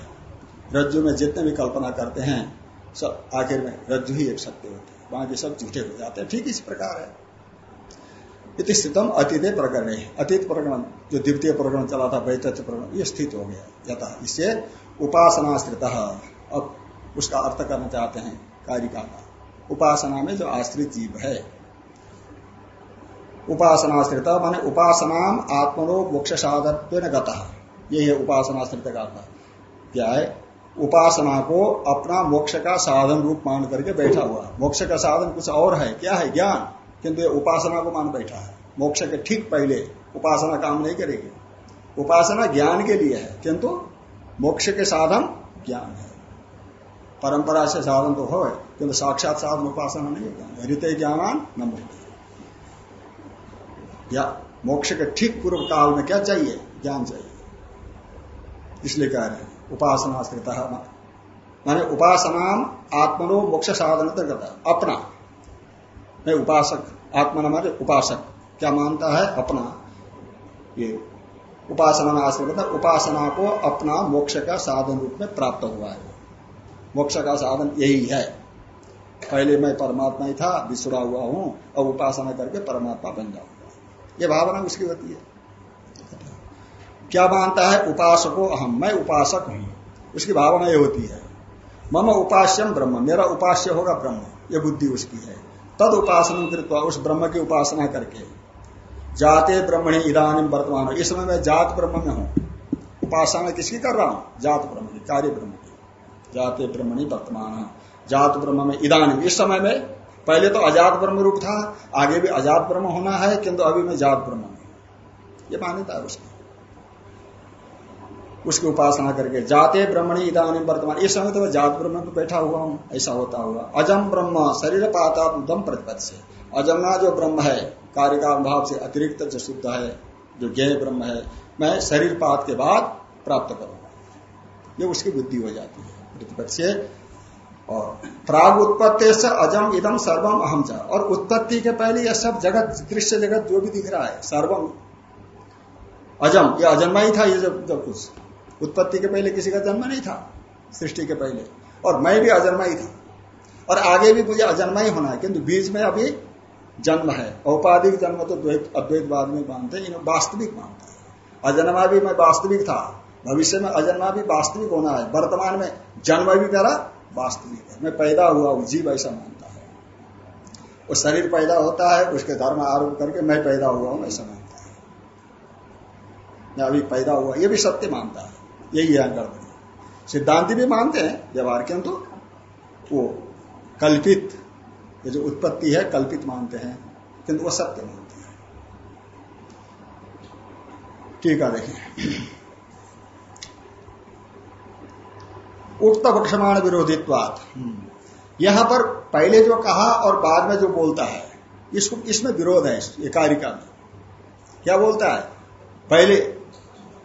रज्जु में जितने भी कल्पना करते हैं, सब आखिर में रज्जु ही एक सत्य होते हैं। बाकी सब झूठे हो जाते हैं। ठीक इस प्रकार है। इति स्थितम अतीत प्रकरण। अतीत प्रकरण, जो द्वितीय प्रकरण चला था, वैतथ्य प्रकरण, ये स्थित हो गया, यथा। इससे उपासनाश्रित अब उसका अर्थ करना चाहते हैं कारिका का। उपासना में जो आश्रित जीव है उपासनाश्रित माने उपासना आत्मनो मोक्ष साधन गता। ये है उपासना स्थित का क्या है? उपासना को अपना मोक्ष का साधन रूप मान करके बैठा हुआ। मोक्ष का साधन कुछ और है। क्या है? ज्ञान। किंतु ये उपासना को मान बैठा है। मोक्ष के ठीक पहले उपासना काम नहीं करेगी। उपासना ज्ञान के लिए है, किंतु मोक्ष के साधन ज्ञान है। परंपरा से साधन तो हो किंतु साक्षात साधन उपासना नहीं है हृदय ज्ञान न या मोक्ष के ठीक पूर्व काल में क्या चाहिए? ज्ञान चाहिए। इसलिए कह रहे हैं, उपासना माने उपासना आत्मनो मोक्ष साधन अपना मैं उपासक। आत्मा माने उपासक। क्या मानता है? अपना। ये उपासना में आश्रित उपासना को अपना मोक्ष का साधन रूप में प्राप्त हुआ है। मोक्ष का साधन यही है। पहले मैं परमात्मा ही था विसुरा हुआ हूँ, अब उपासना करके परमात्मा बन जाऊँगा ये भावना उसकी होती है। क्या मानता है? उपासको अहम। मैं उपासक हूँ। उसकी भावना ये होती है। मम उपास्यम ब्रह्म। मेरा उपास्य होगा ब्रह्म। ये बुद्धि उसकी है। तद उपासना कृत्वा उस ब्रह्म की उपासना करके जाते ब्रह्मणि इधानी वर्तमान। इस समय मैं जात ब्रह्म में हूँ। उपासना किसकी कर रहा हूँ? जात ब्रह्म की, कार्य ब्रह्म की। जाते ब्रह्मणि वर्तमान, जात ब्रह्म में इधानी इस समय में, पहले तो अजात ब्रह्म रूप था, आगे भी अजात ब्रह्म होना है, किंतु अभी मैं जात ब्रह्म में ये मान्यता है उसकी। उसकी उपासना करके। जाते ब्रह्मणी इधानी वर्तमान। इस समय तो मैं जात ब्रह्म में बैठा हुआ हूँ, ऐसा होता हुआ। अजम ब्रह्म शरीर पाता दम प्रतिपद से अजमना जो ब्रह्म है कार्य का भाव से अतिरिक्त जो शुद्ध है, जो ज्ञ ब्रह्म है, मैं शरीर पात के बाद प्राप्त करूँगा। ये उसकी बुद्धि हो जाती है प्रतिपद से और प्राग उत्पत्ति से अजम इदम सर्वम अहम चा। और उत्पत्ति के पहले यह सब जगत, दृश्य जगत जो भी दिख रहा है, सर्वम। अजम, ये अजन्मा ही था, ये जब जब कुछ उत्पत्ति के पहले किसी का जन्म नहीं था, सृष्टि के पहले। और मैं भी अजन्मा ही था। और आगे भी मुझे अजन्मा ही होना है, किंतु बीच में अभी जन्म है। औपाधिक जन्म तो अद्वैतवाद में मानते हैं, इन्हें वास्तविक मानता है। अजन्मा भी मैं वास्तविक था, भविष्य में अजन्मा भी वास्तविक होना है, वर्तमान में जन्म भी मेरा वास्तविक है। मैं पैदा हुआ हूँ, जीव ऐसा मानता है। वो शरीर पैदा होता है, उसके धर्म आरोप करके मैं पैदा हुआ हूँ, ऐसा मानता है। मैं अभी पैदा हुआ, ये भी सत्य मानता है। यही है गड़बड़ी सिद्धांति भी मानते हैं, व्यवहार के किंतु वो कल्पित, ये जो उत्पत्ति है, कल्पित मानते हैं, किंतु वो सत्य मानते हैं। ठीक है, देखिए। उक्त वक्षमाण विरोधित्वात। यहाँ पर पहले जो कहा और बाद में जो बोलता है, इसको, इसमें विरोध है ये कारिका में क्या बोलता है? पहले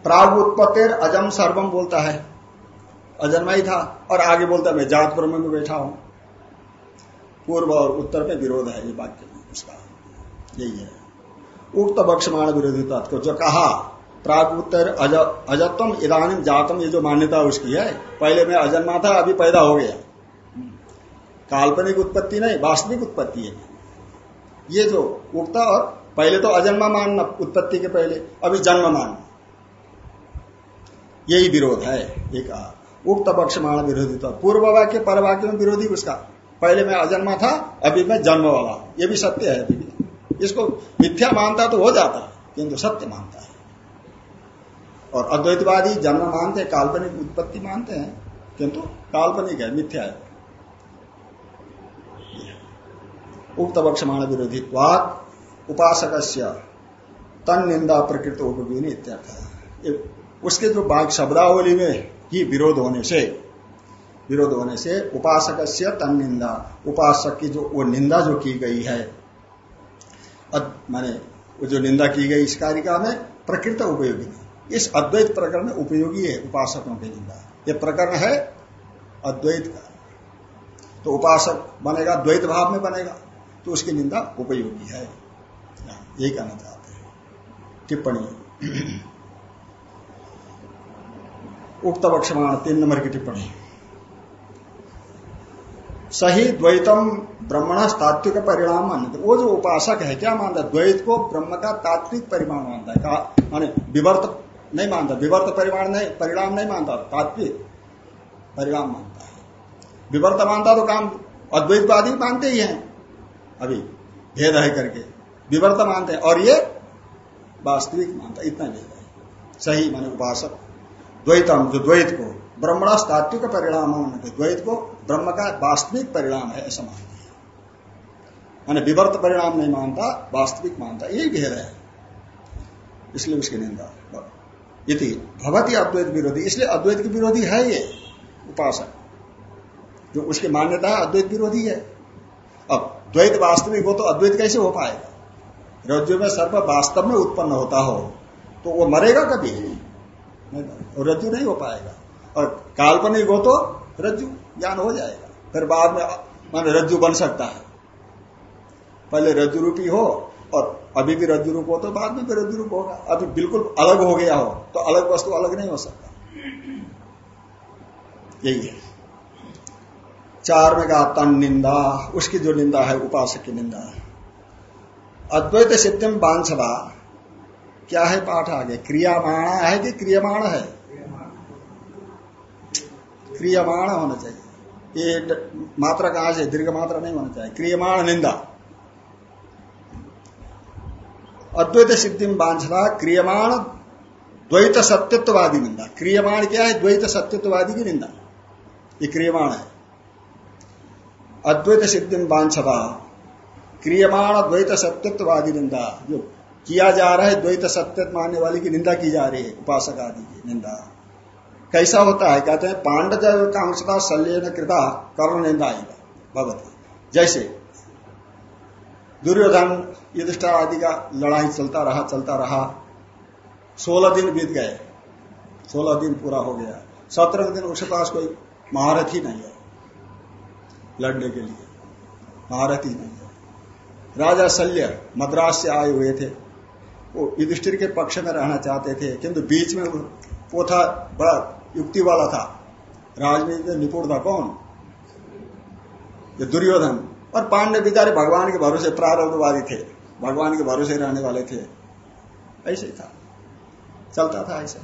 प्राग उत्पत्तिर अजम सर्वम बोलता है। अजन्मा ही था और आगे बोलता है मैं जात ब्रह्म में बैठा हूँ। पूर्व और उत्तर में विरोध है ये वाक्य उसका यही है। उक्त बक्षमाण विरोधी तत्व जो कहा प्राग उत्तर अज, अजत्वम इधानी जातम ये जो मान्यता उसकी है। पहले मैं अजन्मा था अभी पैदा हो गया। काल्पनिक उत्पत्ति नहीं वास्तविक उत्पत्ति है। ये जो उगता और पहले तो अजन्मा मानना उत्पत्ति के पहले अभी जन्म मानना। यही विरोध है, एक उक्त पक्षमाण विरोधी पूर्व वाक्य पर वाक्य में विरोधी उसका। पहले मैं अजन्मा था, अभी मैं जन्म वाला ये भी सत्य है, अभी भी। इसको मिथ्या मानता तो हो जाता, किंतु सत्य मानता है। और अद्वैतवादी जन्म मानते हैं काल्पनिक उत्पत्ति मानते हैं, किंतु काल्पनिक है, मिथ्या है। उक्त वक्षमाण विरोधी उपासक तन निंदा प्रकृत उपवीन इत्यर्थ उसके जो बाघ शब्दावली में ही विरोध होने से, विरोध होने से उपासक से तन निंदा, उपासक की जो, वो निंदा जो की गई है माने वो जो निंदा की गई इस कारिका में प्रकृत उपयोगी इस अद्वैत प्रकरण में उपयोगी है उपासकों की निंदा। ये प्रकरण है अद्वैत का। तो उपासक बनेगा, द्वैत भाव में बनेगा तो उसकी निंदा उपयोगी है। यही कहना चाहते हैं। टिप्पणी। उक्त बक्षमाण तीन नंबर की टिप्पणी। सही द्वैतम ब्रह्मण तात्विक परिणाम मानते। वो जो उपासक है, क्या मानता द्वैत को ब्रह्म का तात्विक परिमाण मानता है। माने विवर्त नहीं मानता, विवर्त परिमाण नहीं, परिणाम नहीं मानता, तात्विक परिणाम मानता है। विवर्त मानता तो काम अद्वैतवादी मानते ही हैं। अभी भेद है करके। विवर्त मानते हैं और ये वास्तविक मानता इतना भेद है। सही माने उपासक। द्वैतम, जो द्वैत को ब्रह्मणा तात्विक परिणाम द्वैत को, ब्रह्म का वास्तविक परिणाम है, ऐसा मानते हैं। मैंने विवर्त परिणाम नहीं मानता, वास्तविक मानता, यही भेद है। इसलिए उसकी निंदा यदि भगवती अद्वैत विरोधी, इसलिए अद्वैत की विरोधी है ये उपासक। जो उसकी मान्यता है, अद्वैत विरोधी है। अब द्वैत वास्तविक हो तो अद्वैत कैसे हो पाएगा? रज्जु में सर्व वास्तव में उत्पन्न होता हो तो वो मरेगा कभी? रज्जु नहीं हो पाएगा। और काल्पनिक हो तो रज्जु, ज्ञान हो जाएगा। फिर बाद में, मान रज्जु बन सकता है। पहले रज्जु रूपी हो, और अभी भी रज्जु रूप हो तो बाद में भी रज्जु रूप होगा। अभी बिल्कुल अलग हो गया हो तो अलग वस्तु अलग नहीं हो सकता। यही है। चार में कहा, तन निंदा, उसकी जो निंदा है, उपासक की निंदा अद्वैत सिद्धिम बांछवा क्या है पाठ आगे? क्रियामाणा है कि क्रियमाण है? क्रियमाण होना चाहिए। ये मात्रा कहाँ से दीर्घ मात्रा नहीं होना चाहिए। क्रियमाण निंदा। अद्वैत सिद्धि में बांछना क्रियमाण द्वैत सत्यत्ववादी निंदा। क्रियमाण क्या है? द्वैत सत्यत्ववादी की निंदा। ये क्रियमाण है। अद्वैत सिद्धि बांछता क्रियमाण द्वैत सत्यत्ववादी निंदा। जो किया जा रहा है, द्वैत सत्य मानने वाली की निंदा की जा रही है, उपासक आदि की निंदा। कैसा होता है? कहते हैं, पांडव कांक्षता शल्य कृता कर्ण निंदा आएगा भगवती। जैसे दुर्योधन युधिष्ठा आदि का लड़ाई चलता रहा चलता रहा। सोलह दिन बीत गए। सोलह दिन पूरा हो गया। सत्रह दिन उसके पास कोई महारथी नहीं है लड़ने के लिए। महारथी नहीं है। राजा शल्य मद्रास से आए हुए थे। वो युधिष्ठिर के पक्ष में रहना चाहते थे, किंतु बीच में वो था बड़ा युक्ति वाला था। राजनीति में निपुण था कौन? ये दुर्योधन। और पांडव बिचारे भगवान के भरोसे, प्रारब्धवादी थे। भगवान के भरोसे रहने वाले थे। ऐसे ही था। चलता था ऐसे।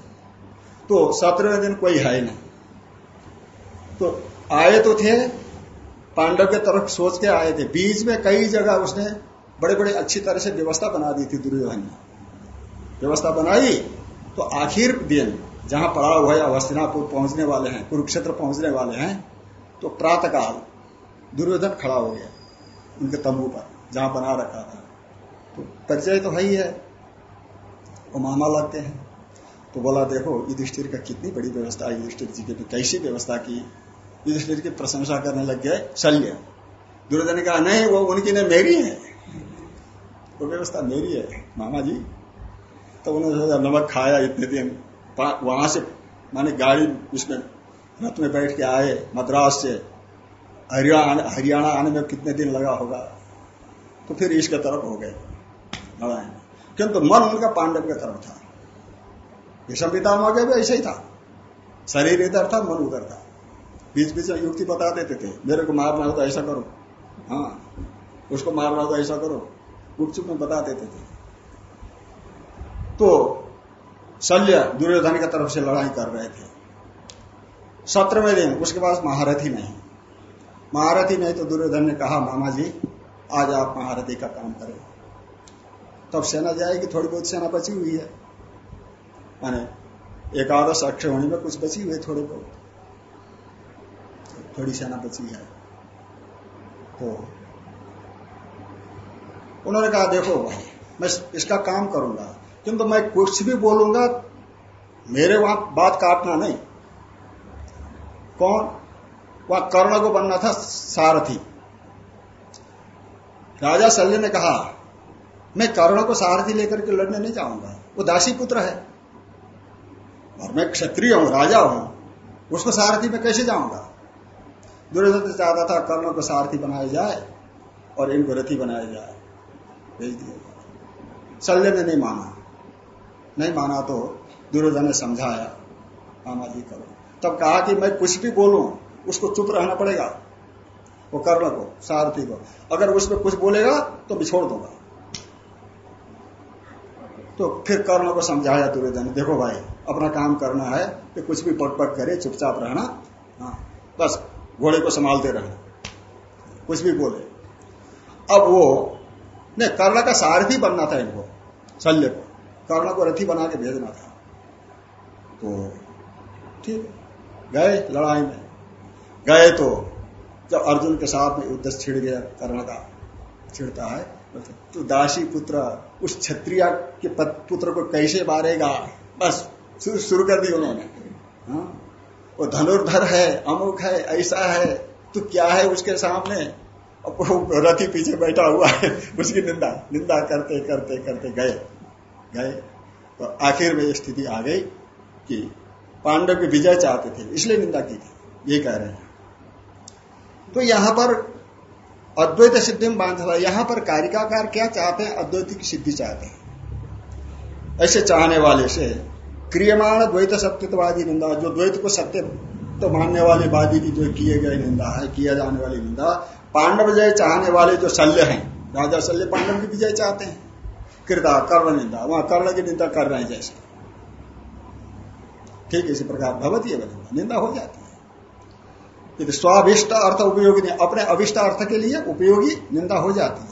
तो सत्रहवें दिन कोई है नहीं। तो आए तो थे, पांडव के तरफ़ सोच के आए थे। बीच में कई जगह उसने बड़े बड़े अच्छी तरह से व्यवस्था बना दी थी दुर्योधन ने। व्यवस्था बनाई तो आखिर दिन, जहाँ पड़ा हुआ है पहुँचने वाले हैं, कुरुक्षेत्र पहुँचने वाले हैं तो प्रातकाल दुर्योधन खड़ा हो गया, उनके तंबू पर, जहाँ बना रखा था। तो परिचय तो है ही है। वो मामा लगते हैं। तो बोला, देखो, युधिष्ठिर का कितनी बड़ी व्यवस्था है, युधिष्ठिर जी की कैसी व्यवस्था की? युधिष्ठिर की प्रशंसा करने लग गए, शल्य। दुर्योधन कहा, नहीं, वो उनकी ने मेरी है। वो व्यवस्था मेरी है, मामा जी। तो उन्होंने सोचा नमक खाया इतने दिन वहाँ से, माने गाड़ी उसमें, रथ में बैठ के आए, मद्रास से। हरियाणा हरियाणा आने में कितने दिन लगा होगा? तो फिर इसके तरफ़ हो गए लड़ाई में किंतु मन उनका पांडव के तरफ़ था। विषम पितामह के भी ऐसा ही था। शरीर इधर था, मन उधर था। बीच बीच में युक्ति बता देते थे, मेरे को मारना हो तो ऐसा करो। हाँ उसको मारना हो तो ऐसा करो। गुपचुप में बता देते थे। तो शल्य दुर्योधन की तरफ़ से लड़ाई कर रहे थे। सत्रहवें दिन, उसके पास महारथी नहीं। महारथी नहीं तो दुर्योधन ने कहा, मामा जी, आज आप महारथी का काम करें। तब सेना जाएगी, थोड़ी बहुत सेना बची हुई है। माने, एकादश होने में कुछ बची हुई थोड़ी बहुत। थोड़ी सेना बची है। तो उन्होंने कहा, देखो भाई, मैं इसका काम करूँगा। किंतु तो मैं कुछ भी बोलूँगा, मेरे वहाँ बात काटना नहीं। कौन? वहाँ कर्ण को बनना था सारथी। राजा शल्य ने कहा, मैं कर्ण को सारथी लेकर के लड़ने नहीं जाऊँगा वो दासी पुत्र है। और मैं क्षत्रिय हूँ, राजा हूँ। उसको सारथी में कैसे जाऊँगा? दुर्योधन चाहता था कर्ण को सारथी बनाया जाए और इनको रथी बनाया जाए। भेज दिया। शल्य ने नहीं माना। नहीं माना तो दुर्योधन ने समझाया, मामा जी करो। तब कहा कि मैं कुछ भी बोलूँ, उसको चुप रहना पड़ेगा। वो कर्ण को, सारथी को, अगर उसमें कुछ बोलेगा तो मैं छोड़ दूँगा। तो फिर कर्ण को समझाया दुर्योधन, देखो भाई, अपना काम करना है, कि कुछ भी पट पट करे, चुपचाप रहना। हाँ बस घोड़े को संभालते रहना। कुछ भी बोले। अब वो, नहीं, कर्ण का सारथी बनना था इनको, शल्य को। कर्ण को रथी बना के भेजना था। तो ठीक, गए लड़ाई में। गए तो जब अर्जुन के साथ में युद्ध छिड़ गया, कर्ण का छिड़ता है तो दासी पुत्र, उस क्षत्रिय के पुत्र को कैसे मारेगा? बस, शुरू कर दी उन्होंने। हाँ? वो धनुर्धर है, अमुक है, ऐसा है तो क्या है उसके सामने? रथी पीछे बैठा हुआ है, उसकी निंदा निंदा करते करते करते गए। गए। तो आखिर में स्थिति आ गई कि पांडव की विजय चाहते थे, इसलिए निंदा की थी ये कह रहे हैं। तो यहाँ पर अद्वैत सिद्धि में बांधा यहाँ पर कारिकाकार क्या चाहते हैं? अद्वैत की सिद्धि चाहते हैं। ऐसे चाहने वाले से क्रियमाण द्वैत सत्यवादी निंदा, जो द्वैत को सत्य तो मानने वाले वादी की जो किए गए निंदा है, किया जाने वाली निंदा, पांडव जय चाहने वाले जो शल्य हैं, राजा शल्य, पांडव की विजय चाहते हैं। कृदा कर्ण निंदा वहाँ कर्ण की निंदा कर रहे हैं जैसे। ठीक इसी प्रकार भगवती निंदा हो जाती है। यदि स्वाभिष्ट अर्थ उपयोगी नहीं, अपने अभिष्ट अर्थ के लिए उपयोगी निंदा हो जाती है।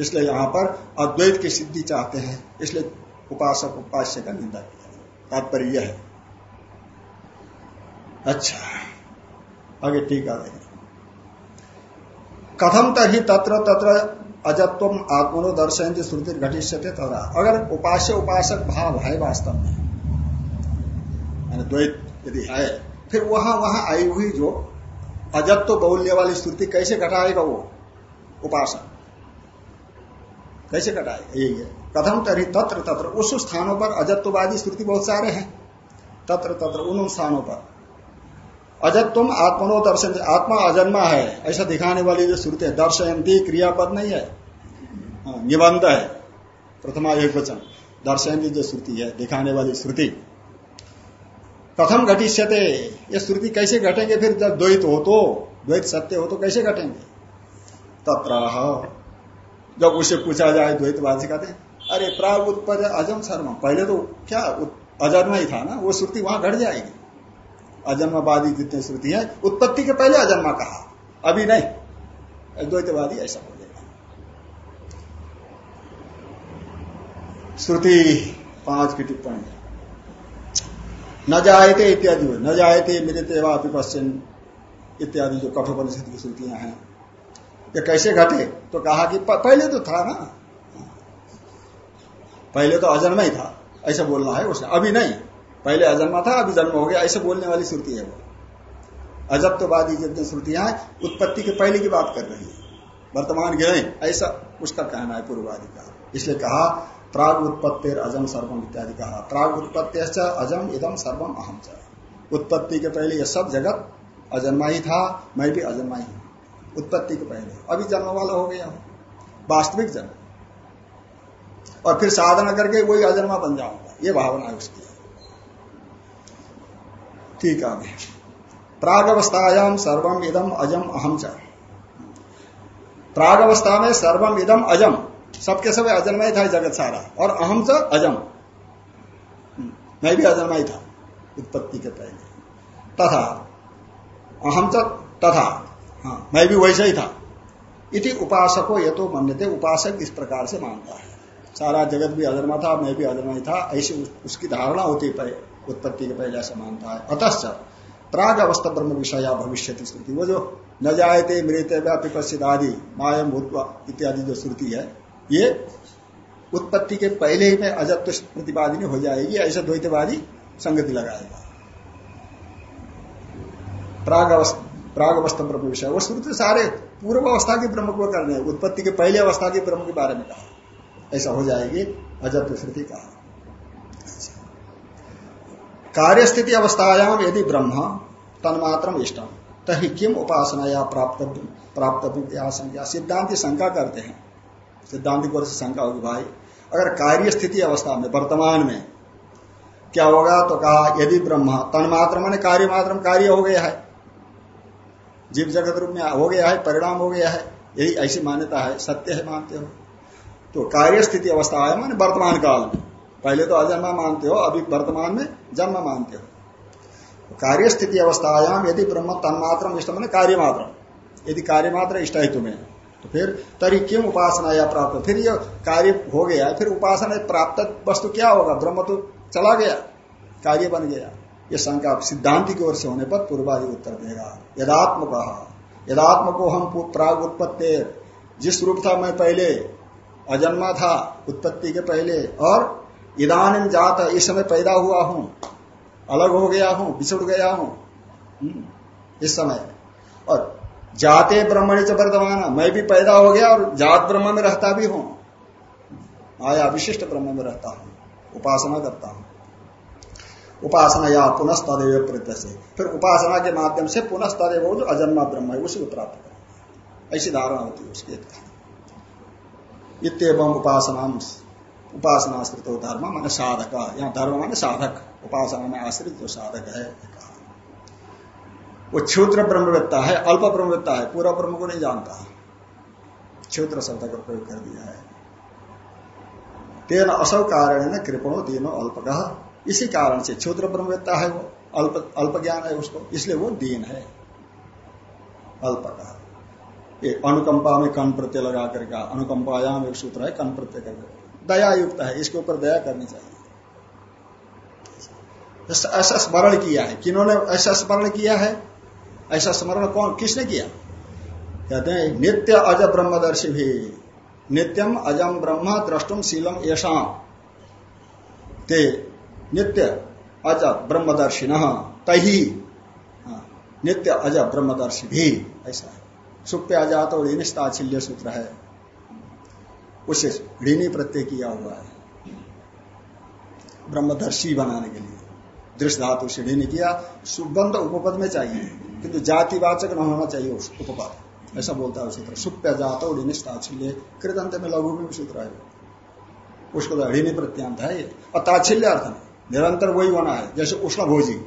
इसलिए यहाँ पर अद्वैत की सिद्धि चाहते हैं। इसलिए उपासक उपास्य का निंदा किया तात्पर्य यह है। अच्छा आगे टीका देखें। कथम तरी तत्र तत्र अजत्व आत्मनो दर्शन श्रुति घटिष्य तथा। अगर उपास्य उपासक भाव है वास्तव में द्वैत यदि है, फिर वहाँ वहाँ आई हुई जो अजत्व बहुल्य वाली स्तुति कैसे घटाएगा वो? उपासक। कैसे घटाएगा? यही है। कथम तरी तत्र तत्र। उस स्थानों पर अजत्ववादी स्तुति बहुत सारे हैं। तत्र तत्र उन स्थानों पर। अजत्व आत्मनो दर्शन आत्मा अजन्मा है ऐसा दिखाने वाली जो श्रुति है दर्शयंती क्रियापद नहीं है। हाँ, निबंध है प्रथमा एक वचन दर्शन जो श्रुति है दिखाने वाली श्रुति। प्रथम घटिष्यते ये श्रुति कैसे घटेंगे? फिर जब द्वैत हो तो द्वैत सत्य हो तो कैसे घटेंगे? तत्र जब उसे पूछा जाए द्वैतवाद कहते अरे प्राग उत्पन्न अजम शर्मा पहले तो क्या अजन्मा ही था ना वो श्रुति वहाँ घट जाएगी। अजन्मवादी जितने श्रुति है, उत्पत्ति के पहले अजन्मा कहा। अभी नहीं। द्वैतवादी ऐसा बोलेगा। श्रुति पाँच की टिप्पणी न जायते इत्यादि न जायते एवं पश्चिम इत्यादि जो कठोपनिषद की श्रुतियाँ हैं। ये कैसे घटे? तो कहा कि पहले तो था ना। पहले तो अजन्म ही था। ऐसा बोलना है उसने। अभी नहीं। पहले अजन्मा था, अभी जन्म हो गया, ऐसे बोलने वाली श्रुति है वो। अजब तो अजब्तवादी जितनी श्रुतियाँ उत्पत्ति के पहले की बात कर रही है। वर्तमान के ऐसा उसका कहना है पूर्ववादी का। इसलिए कहा, प्राग उत्पत्ति अजम सर्वम इत्यादि कहा। प्राग उत्पत्ति अजम इदम सर्वम अहम च। उत्पत्ति के पहले यह सब जगत अजन्मा ही था, मैं भी अजन्मा ही हूँ। उत्पत्ति के पहले। अभी जन्म वाला हो गया वास्तविक जन्म। और फिर साधना करके वही अजन्मा बन जाऊँगा। ये भावना है उसकी। ठीक है प्राग अवस्थायाम सर्वम इदम अजम अहम च। प्राग अवस्था में सर्वम इदम अजम। सबके सब अजन्मा ही था जगत सारा। और अहम च अजम। मैं भी अजन्मा ही था उत्पत्ति के पहले। तथा, अहम च तथा हाँ मैं भी वैसा ही था। इति उपासको ये तो मान्यते, उपासक इस प्रकार से मानता है। सारा जगत भी अजन्मा था, मैं भी अजन्मा ही था, ऐसी उसकी धारणा होती उत्पत्ति के पहले ऐसा मानता है अतश्च प्राग अवस्था ब्रह्म विषया भविष्य श्रुति वो जो न जायते, मृत व्यापिपस्थित आदि, माया भूत इत्यादि जो श्रुति है, ये उत्पत्ति के पहले ही में अजत्व प्रतिपादिनी हो जाएगी, ऐसा द्वैतवादी संगति लगाएगा प्राग अवस्था प्राग अवस्था ब्रह्म विषय। वो श्रुति सारे पूर्व अवस्था के ब्रह्म को करने उत्पत्ति के पहले अवस्था के ब्रह्म के बारे में कहा। ऐसा हो जाएगी अजत्व श्रुति कहा कार्य स्थिति अवस्थायाम यदि ब्रह्म तन्मात्र इष्टम तही किम उपासना या प्राप्त प्राप्त सिद्धांत शंका करते हैं। सिद्धांत को शंका होगी, भाई। अगर कार्य स्थिति अवस्था में, वर्तमान में, क्या होगा? तो कहा, यदि ब्रह्म तन्मात्र मैंने कार्य मात्र कार्य हो गया है। जीव जगत रूप में हो गया है, परिणाम हो गया है, यही ऐसी मान्यता है, सत्य है, मानते हो। तो कार्य स्थिति अवस्था है, माने वर्तमान काल में। पहले तो अजन्मा मानते हो, अभी वर्तमान में जन्म मानते हो। कार्य स्थिति अवस्थायाम यदि ब्रह्म तन्मात्र इष्ट मैंने कार्य मात्र यदि कार्य मात्र इष्ट है तुम्हें तो फिर तरी क्यों उपासना या प्राप्त, फिर ये कार्य हो गया, फिर उपासना प्राप्त वस्तु क्या होगा? ब्रह्म तो चला गया, कार्य बन गया। ये शंका सिद्धांत की ओर से होने पर पूर्वादि उत्तर देगा। यदात्म कहा यदात्म को हम प्राग उत्पत्ति। जिस रूप था मैं पहले, अजन्मा था उत्पत्ति के पहले, और इदान जात इस समय पैदा हुआ हूँ। अलग हो गया हूँ बिछुड़ गया हूँ। हम्म, इस समय। और जाते ब्रह्मणी च वर्तमान मैं भी पैदा हो गया और जात ब्रह्म में रहता भी हूँ। आया विशिष्ट ब्रह्म में रहता हूँ उपासना करता हूँ। उपासना या पुनः तदेव प्रत्यय से फिर उपासना के माध्यम से पुनः तदेव जो अजन्मा ब्रह्म है उसी को प्राप्त करना ऐसी धारणा होती है उसकी इतम उपासना उपासना आश्रित हो धर्म मान साधक। यहाँ धर्म मान साधक। उपासना में आश्रित जो साधक है। वो क्षुद्र ब्रह्मवेत्ता है, अल्प ब्रह्मवेत्ता है, पूरा ब्रह्म को नहीं जानता। क्षुद्र शब्द का प्रयोग कर दिया है। तेन असौ कारण है कृपणो दीनो अल्प इसी कारण से क्षुद्र ब्रह्मवेत्ता है वो। अल्प अल्प ज्ञान है उसको। इसलिए वो दीन है। अल्प ये अनुकंपा में कन प्रत्यय लगा करके अनुकंपायाम एक सूत्र है, कन प्रत्यय करके। दया युक्त है इसके ऊपर दया करनी चाहिए। ऐसा स्मरण किया है। किन्होंने ऐसा स्मरण किया है? ऐसा स्मरण कौन किसने किया? कहते हैं नित्य अज ब्रह्मदर्शी भी नित्यम अजम ब्रह्म द्रष्टुम शीलम यशाम ते नित्य अज ब्रह्मदर्शी तही हाँ, नित्य अज ब्रह्मदर्शी भी ऐसा है। सुप्य अजात और निस्ताचिल्य सूत्र है। उसे ऋणी प्रत्यय किया हुआ है। ब्रह्मदर्शी बनाने के लिए। दृष्ट धातु से ऋणी किया। सुबंध उपपद में चाहिए। किंतु जातिवाचक न होना चाहिए उस उपपद। ऐसा बोलता है सूत्र सुप्य जात ऋणिष्ठाचिल्य कृतंत में लघु में सूत्र है। उसको तो अड़िनी प्रत्यांत है और ताच्छिल्य अर्थ में निरंतर वही होना है। जैसे उष्ण भोजी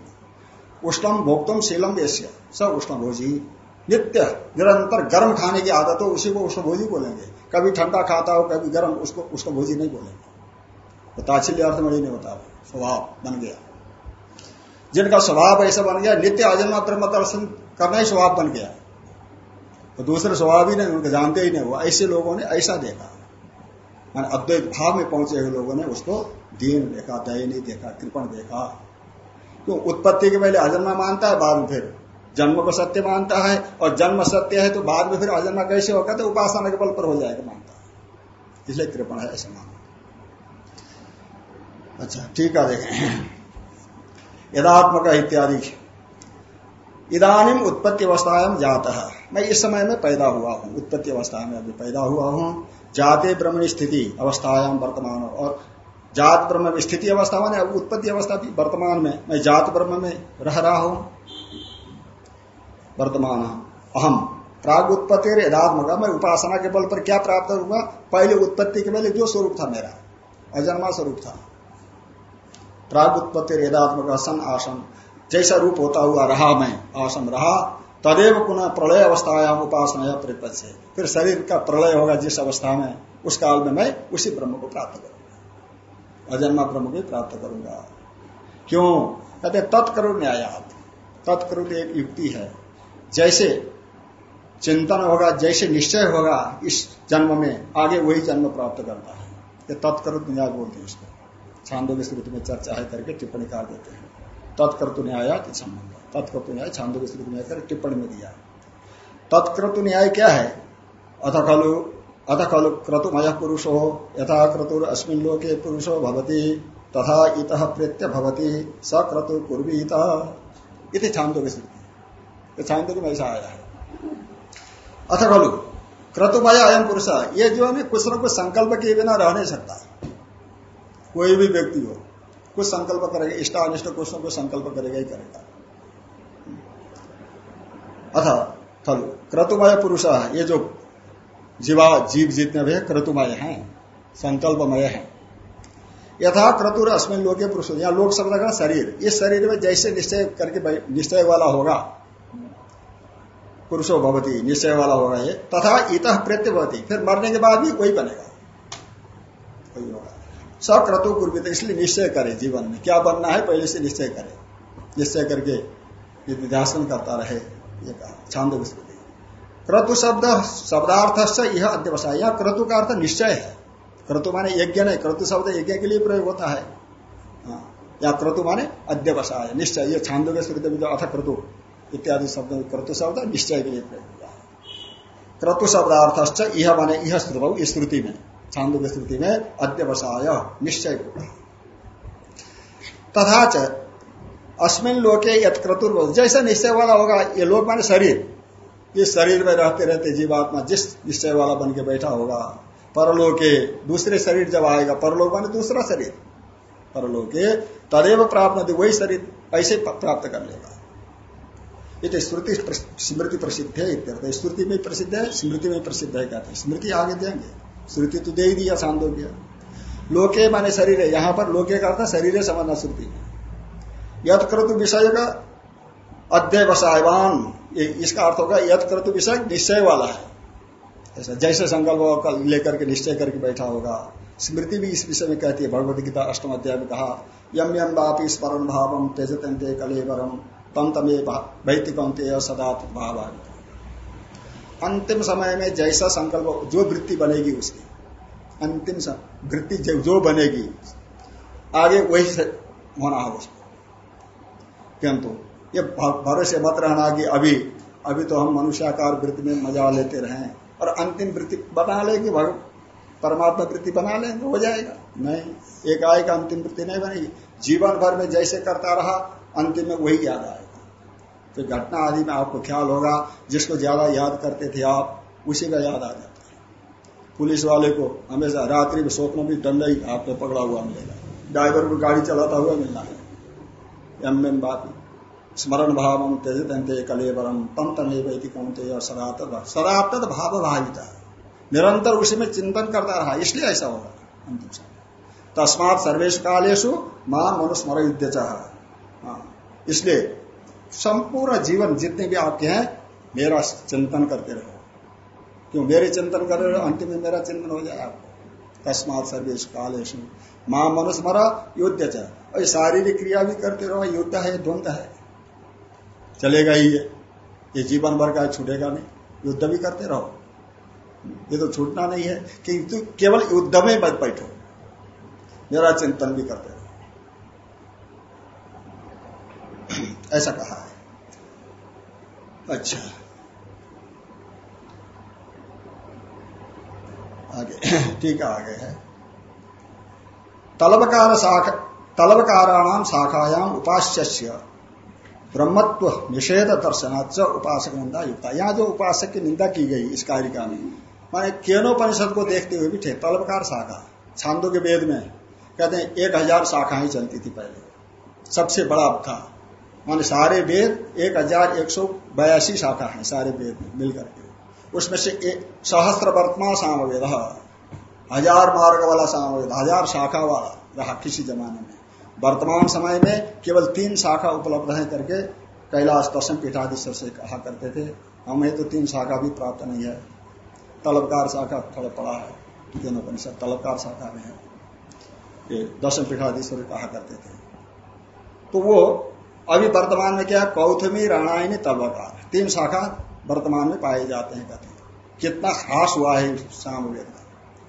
उष्णम भोक्तम शीलम ऐसे सब उष्ण भोजी नित्य, निरंतर गर्म खाने की आदत हो, उसी को उष्ण भोजी बोलेंगे। कभी ठंडा खाता हो, कभी गर्म, उसको उसको भोजी नहीं बोलेंगे। तो ताच्छिल्य अर्थ में नहीं होता स्वभाव बन गया। जिनका स्वभाव ऐसा बन गया, नित्य अजन्मा ब्रह्म दर्शन करना ही स्वभाव बन गया। तो दूसरे स्वभाव ही नहीं, उनको जानते ही नहीं हुआ ऐसे लोगों ने ऐसा देखा। मान अद्वैत भाव में पहुँचे हुए लोगों ने उसको दीन देखा, दया नहीं देखा, कृपण देखा। क्यों? उत्पत्ति के पहले अजन्मा मानता है, बाद में फिर जन्म को सत्य मानता है और जन्म सत्य है तो बाद में फिर अजन्मा कैसे होगा? तो उपासना के बल पर हो जाएगा मानता है। इसलिए कृपण है ऐसा मानता अच्छा ठीक है, देखें। यदात्मक इत्यादि। इदानिम उत्पत्ति अवस्थाएँ जाता। है मैं इस समय में पैदा हुआ हूँ। उत्पत्ति अवस्था में अभी पैदा हुआ हूँ। जाते ब्रह्म स्थिति अवस्थायाम वर्तमान और जात ब्रह्म में स्थिति अवस्था माने उत्पत्ति अवस्था भी वर्तमान में। मैं जात ब्रह्म में रह रहा हूँ। वर्तमान। अहम प्राग उत्पत्ति यदात्मक। मैं उपासना के बल पर क्या प्राप्त करूँगा? पहले उत्पत्ति के पहले जो स्वरूप था मेरा। अजन्मा स्वरूप था। प्राग उत्पत्ति वेदात्मक सन आसन जैसा रूप होता हुआ रहा मैं, आसन रहा। तदेव पुनः प्रलय अवस्था अवस्थायाम उपासना प्रतिपद से फिर शरीर का प्रलय होगा जिस अवस्था में, उस काल में मैं उसी ब्रह्म को प्राप्त करूँगा। अजन्मा ब्रह्म को प्राप्त करूँगा। क्यों? कहते तत्करु न्यायात तत्करु एक युक्ति है। जैसे चिंतन होगा, जैसे निश्चय होगा, इस जन्म में आगे वही जन्म प्राप्त करता है। ये तत्करु न्याय बोलते हैं इसको। छांदोग्य स्मृति में चर्चा है करके टिप्पणी कर देते हैं। तत्कर्तु न्याय के संबंध तत्कर्तु न्याय छांदोग्य स्मृति में कर टिप्पणी में दिया। तत्क्रतु न्याय क्या है? अथ खलु अथ खलु पुरुषो, यथा क्रतुर अस्मिन लोके पुरुषो भवती, तथा इत प्रेत्य भवती स क्रतु पूर्वीत इति छांदोग्य छांदोग्य में ऐसा आया है। अथ खलु क्रतुमय अयम पुरुष, ये जो है कुछ न कुछ संकल्प के बिना रह नहीं सकता। कोई भी व्यक्ति हो, कुछ संकल्प करेगा इष्ट अनिष्ट कुछ न कुछ संकल्प करेगा ही करेगा। अथा थल क्रतुमय पुरुष, ये जो जीवा, जीव जितने भी क्रतुमय है, संकल्पमय है। यथा क्रतुर अस्मिन लोग पुरुष यहाँ लोक शब्द का शरीर, इस शरीर में जैसे निश्चय करके निश्चय वाला होगा पुरुषो भवती निश्चय वाला होगा ये तथा इत प्रत्य भवती फिर मरने के बाद भी वही बनेगा। वही होगा। सब क्रतु पूर्वित इसलिए निश्चय करे जीवन में। क्या बनना है पहले से निश्चय करे। निश्चय करके निध्यासन करता रहे ये कहा। छांद क्रतु शब्द शब्दार्थ से यह अध्यवसाय। यह क्रतु का अर्थ निश्चय है। क्रतु माने यज्ञ नहीं क्रतु शब्द यज्ञ के लिए प्रयोग होता है। हाँ, या क्रतु माने अध्यवसाय निश्चय। ये छांदो के स्मृति में जो अथ क्रतु। इत्यादि शब्द क्रतु शब्द, निश्चय के लिए प्रयोग हुआ क्रतु शब्दार्थ यह माने यह श्रुत श्रुति में छांदो की स्थिति में अध्यवसाय निश्चय होता तथा च, अस्मिन लोके यत्क्रतुर जैसा निश्चय वाला होगा, ये लोग माने शरीर। इस शरीर में रहते रहते जीवात्मा जिस निश्चय वाला बन के बैठा होगा, परलोके दूसरे शरीर जब आएगा, परलोक माने दूसरा शरीर। परलोके तदेव प्राप्त वही शरीर ऐसे प्राप्त कर लेगा। ये स्मृति स्मृति प्रसिद्ध है इत्यर्थ। स्मृति में प्रसिद्ध है, स्मृति में प्रसिद्ध है कहते हैं। स्मृति आगे देंगे। श्रुति तो दे ही दिया छांदोग्य लोके माने शरीर। है यहाँ पर लोके का अर्थ शरीर समझना श्रुति यद क्रतु विषय का अध्यवसायवान। इसका अर्थ होगा यद क्रतु विषय निश्चय वाला है। ऐसा जैसे संकल्प लेकर के निश्चय करके बैठा होगा। स्मृति भी इस विषय में कहती है। भगवत गीता अष्टम अध्याय में कहा यम यम बापी स्मरण भावम तेजतंते कलेवरम। तम तमे भैतिकंते सदा भाव अंतिम समय में जैसा संकल्प, जो वृत्ति बनेगी उसकी। अंतिम वृत्ति जो बनेगी, आगे वही होना है उसको। किंतु, ये भरोसे मत रहना कि अभी अभी तो हम मनुष्याकार वृत्ति में मज़ा लेते रहे और अंतिम वृत्ति बना लेंगे परमात्मा वृत्ति बना लेंगे, हो जाएगा। नहीं, एक आय का अंतिम वृत्ति नहीं बनेगी। जीवन भर में जैसे करता रहा अंतिम में वही याद आएगा। तो घटना आदि में आपको ख्याल होगा, जिसको ज़्यादा याद करते थे आप, उसी का याद आ जाता है। पुलिस वाले को हमेशा रात्रि में स्वप्न भी दंड ही में पकड़ा हुआ मिलेगा। ड्राइवर को गाड़ी चलाता हुआ मिलना है। एम एम बात स्मरण भाव तेजते कलेवरम तम तमेवती कौनते सदात सदात भाव भाविता निरंतर उसी में चिंतन करता रहा, इसलिए ऐसा होगा। अंतिम समय तस्मात सर्वेश कालेशु माँ मनुस्मर युद्ध हाँ। इसलिए संपूर्ण जीवन जितने भी आपके हैं, मेरा चिंतन करते रहो। क्यों? मेरे चिंतन कर रहे हो, अंतिम में मेरा चिंतन हो जाए आपको। तस्मात सर्वेश कालेश। माँ मनुष्य मरा, युद्ध और शारीरिक क्रिया भी करते रहो, युद्ध है, द्वंद है। चलेगा ही ये। ये जीवन भर का छूटेगा नहीं। युद्ध भी करते रहो। ये तो छूटना नहीं है कि केवल युद्ध में बैठो। मेरा चिंतन भी करते रहो ऐसा कहा है। अच्छा। आगे। ठीक आगे है। तलबकार शाखा तलबकाराणाम शाखायाम उपास्य ब्रह्मत्व निषेध दर्शनाच उपासक निंदा युक्ता। यहाँ जो उपासक की निंदा की गई इस कारिका में, माने केनोपनिषद को देखते हुए भी थे तलबकार शाखा, छांदो के वेद में, कहते हैं, एक हज़ार शाखाएँ चलती थी पहले। सबसे बड़ा था माने सारे वेद एक हज़ार एक सौ बयासी शाखा है, सारे वेद मिलकर के। उसमें से एक सहस्त्र वर्तमान सामवेद हज़ार मार्ग वाला सामवेद, हज़ार शाखा वाला रहा किसी जमाने में। वर्तमान समय में केवल तीन शाखा उपलब्ध है करके कैलाश दशम पीठाधीश्वर से कहा करते थे, हमें तो तीन शाखा भी प्राप्त नहीं है। तलबकार शाखा थोड़ा पड़ा है परिषद तलबकार शाखा में है। ये दशम पीठाधीश्वर कहा करते थे। तो वो अभी वर्तमान में क्या कौथमी, राणायनी तलबकार तीन शाखा वर्तमान में पाए जाते हैं कहते कितना खास हुआ है सामवेद का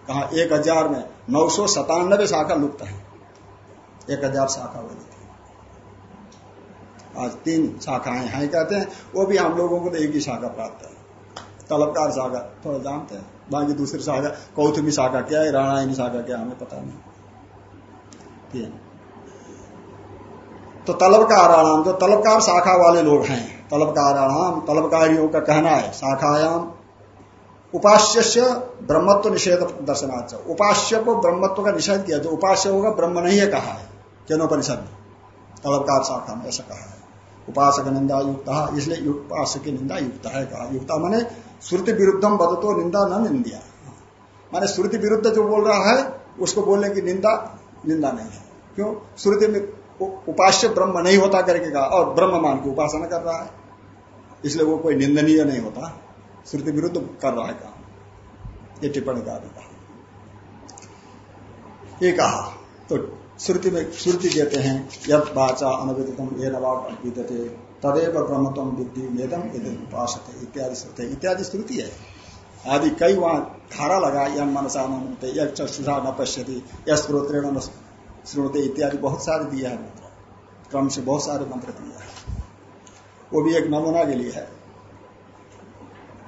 कहा, एक हज़ार में नौ सौ सतानबे शाखा लुप्त है। एक हज़ार शाखा वाली थी आज तीन शाखाएँ हैं कहते हैं, वो भी हम लोगों को तो एक ही शाखा प्राप्त है। तलबकार शाखा थोड़ा जानते हैं? बाकी दूसरी शाखा, कौथमी शाखा क्या है राणायणी शाखा क्या हमें पता नहीं। तीन। तो तलबकार आराम जो तलबकार शाखा वाले लोग हैं, तलबकाराणाम, तलबकारियों का कहना है, शाखायाम उपास्य ब्रह्मत्व निषेध दर्शनाच उपास्य को ब्रह्मत्व का निषेध किया, जो उपास्य होगा, ब्रह्म नहीं है कहा है केनोपनिषद में। तलबकार शाखा में ऐसा कहा है। उपासक निंदा युक्त इसलिए उपासक की निंदा युक्त है, कहा युक्ता मैंने श्रुति विरुद्धम बदतो निंदा न निंदिया। माने श्रुति विरुद्ध जो बोल रहा है, उसको बोलने की निंदा निंदा नहीं है। क्यों? श्रुति में उपास्य ब्रह्म नहीं होता करके कहा, और ब्रह्म मान की उपासना कर रहा है। इसलिए वो कोई निंदनीय नहीं होता। श्रुति विरुद्ध कर रहा है काम ये टिप्पणी का कहा ये कहा तो श्रुति में, श्रुति कहते हैं, यद बाचा अनविदितम ये नवाब विदते तदेव ब्रह्मतम बुद्धि मेदम यदि उपास इत्यादि श्रुति। इत्यादि श्रुति है। आदि कई वहाँ धारा लगा यम मनसा नमते यह चक्षुषा न पश्यति यह स्त्रोत्रेण न श्रोते इत्यादि बहुत सारे दिया है मंत्र। क्रम से बहुत सारे मंत्र दिया है। वो भी एक नमूना के लिए है।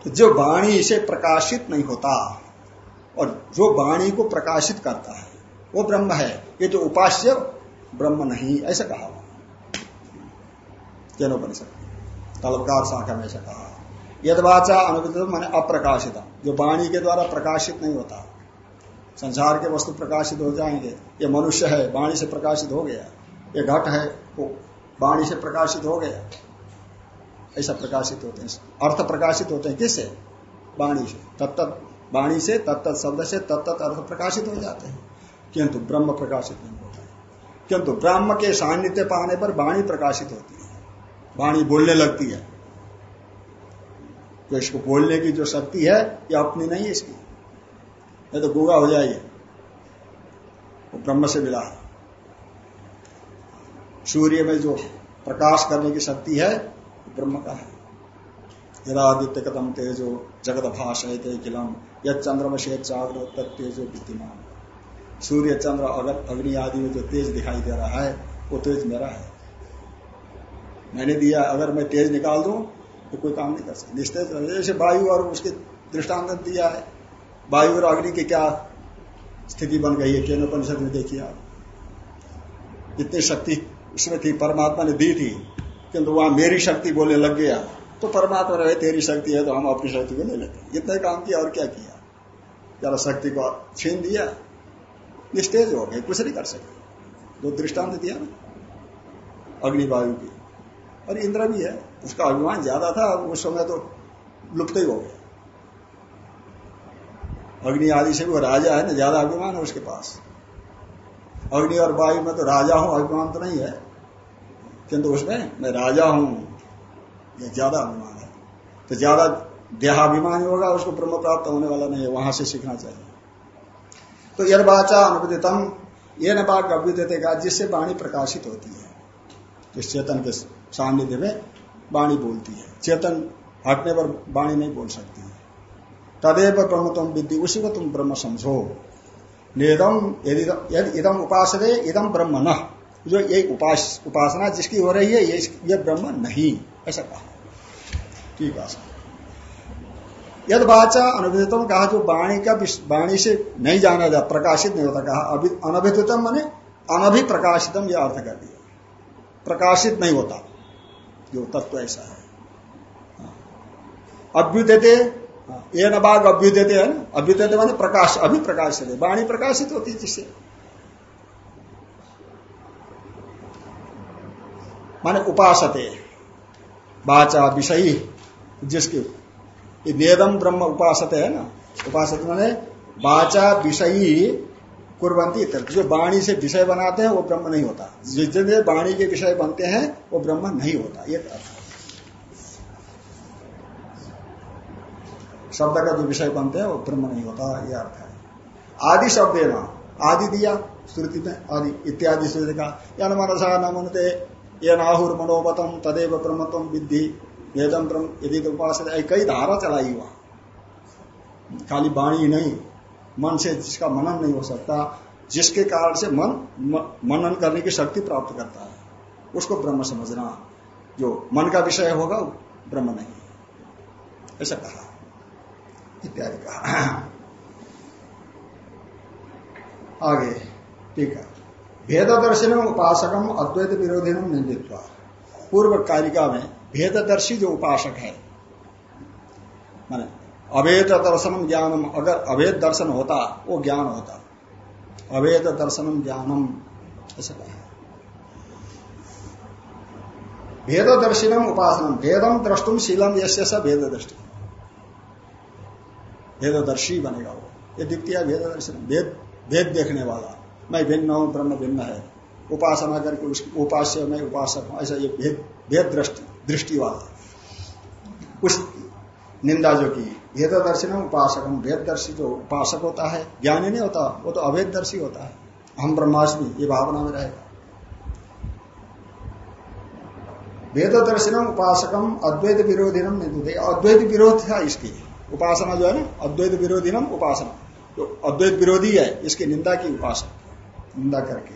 तो जो वाणी से प्रकाशित नहीं होता और जो वाणी को प्रकाशित करता है, वो ब्रह्म है। ये जो उपास्य ब्रह्म नहीं, ऐसा कहा जनोपनिषद तलबकार शाखा में ऐसा कहा। यदवाचा मैंने अप्रकाशित जो वाणी के द्वारा प्रकाशित नहीं होता संसार के वस्तु प्रकाशित हो जाएँगे। ये मनुष्य है, वाणी से प्रकाशित हो गया। ये घट है, वो वाणी से प्रकाशित हो गया। ऐसा प्रकाशित होते हैं। अर्थ प्रकाशित होते हैं। किससे? वाणी से। तत्त वाणी से तत्त शब्द से तत्त अर्थ प्रकाशित हो जाते हैं। किंतु ब्रह्म प्रकाशित नहीं होता है। किंतु ब्रह्म के सान्निध्य पाने पर वाणी प्रकाशित होती है। वाणी बोलने लगती है। तो इसको बोलने की जो शक्ति है, ये अपनी नहीं है इसकी। नहीं तो गुगा हो जाइए वो ब्रह्म से मिला। सूर्य में जो प्रकाश करने की शक्ति है ब्रह्म का है। यदादित्य कदम तेजो, जगत भाषय किलम, यद चंद्रमा से जागृत तेजो विद्यमान सूर्य, चंद्र अगर अग्नि आदि में जो तेज दिखाई दे रहा है, वो तेज मेरा है। मैंने दिया, अगर मैं तेज निकाल दूँ तो कोई काम नहीं कर सकता। निस्तेज जैसे वायु और उसके दृष्टांत दिया है। वायु और अग्नि की क्या स्थिति बन गई है? केनोपनिषद में देखिए आप। इतनी शक्ति उसमें थी, परमात्मा ने दी थी, किंतु वहाँ मेरी शक्ति बोलने लग गया। तो परमात्मा रहे तेरी शक्ति है तो हम अपनी शक्ति को ले लेते इतना काम किया और क्या किया? जरा शक्ति को छीन दिया, निस्तेज हो गए, कुछ नहीं कर सके। जो दृष्टांत दिया ना अग्निवायु की। और इंद्र भी है, उसका अभिमान ज़्यादा था, उस समय तो लुप्त ही हो गया। अग्नि आदि से भी वो राजा है ना, ज़्यादा अभिमान है उसके पास। अग्नि और वायु में तो राजा हूँ, अभिमान तो नहीं है। किंतु उसमें मैं राजा हूँ। ये ज़्यादा अभिमान है। तो ज़्यादा देहाभिमानी होगा, उसको ब्रह्म प्राप्त होने वाला नहीं है, वहाँ से सीखना चाहिए। तो यद बाचा अनुदितम ये न बाग अभ्युदेगा जिससे वाणी प्रकाशित होती है। जिस चेतन के सान्निध्य में वाणी बोलती है। चेतन हटने पर वाणी नहीं बोल सकती। तदेव ब्रह्म तुम विद्धि उसी को तुम ब्रह्म समझो निदम यदि इदम उपास इदम ब्रह्म न जो ये उपास उपासना जिसकी हो रही है, ये ये ब्रह्म नहीं। ऐसा कहा। ठीक है यद वाचा अनभितम कहा, जो वाणी का वाणी से नहीं जाना जाता प्रकाशित नहीं होता, कहा अनभितम मैंने अनभिप्रकाशितम यह अर्थ कर दिया। प्रकाशित नहीं होता। जो तत्व ऐसा है। अभ्युदते ये न बाघ अभ्युदते है ना। अभ्युदते माने प्रकाश अभी प्रकाशित है वाणी प्रकाशित होती है जिससे। माने उपासते। बाचा विषयी, जिसके वेदम ब्रह्म उपासते है ना। उपासते माने बाचा विषयी कुरबंती जो वाणी से विषय बनाते हैं, वो ब्रह्म नहीं होता। जितने वाणी के विषय बनते हैं, वो ब्रह्म नहीं होता। ये अर्थ शब्द का जो विषय बनते हैं वो ब्रह्म नहीं होता यह अर्थ है। आदि शब्द है ना आदि दिया, श्रुति में, आदि इत्यादि श्रुति का, यन मनसा न मनते ये नाहुर मनोबतम तदेव ब्रह्मत्म विद्धि वेदम ब्रह्म यदि उपास कई धारा चलाई वहाँ खाली वाणी नहीं, मन से जिसका मनन नहीं हो सकता, जिसके कारण से मन मनन करने की शक्ति प्राप्त करता है, उसको ब्रह्म समझना, जो मन का विषय होगा ब्रह्म नहीं ऐसा कहा। इत्यादि। कहा आगे, ठीक है। भेद दर्शन उपासकम अद्वैत विरोधी निंदित्व। पूर्व कारिका में भेददर्शी जो उपासक है, माने अवेद दर्शनम ज्ञानम, अगर अवेद दर्शन होता, वो ज्ञान होता। अवेद दर्शनम ज्ञानम, ऐसा कहा। भेद दर्शिनम उपासनम, भेदम द्रष्टुम शीलम यश भेद दृष्टि भेददर्शी बनेगा वो। ये द्वितीय भेद दर्शन भेद भेद देखने वाला। मैं भिन्न हूँ, ब्रह्म भिन्न है। उपासना करके उसकी, उपास्य मैं उपासक हूँ, ऐसा ये भेद भेद दृष्टि दृष्टि वाला। उस निंदा जो की भेद दर्शन उपासकम भेद दर्शी जो उपासक होता है, ज्ञानी नहीं होता, वो तो अभेद दर्शी होता है। हम ब्रह्माष्टमी ये भावना में रहेगा। वेद दर्शनम उपासकम, अद्वैत विरोधिनम निंदे अद्वैत विरोध था इसकी उपासना जो है ना, अद्वैत विरोधिनम उपासना। जो अद्वैत विरोधी है, इसकी निंदा की उपासना, निंदा करके।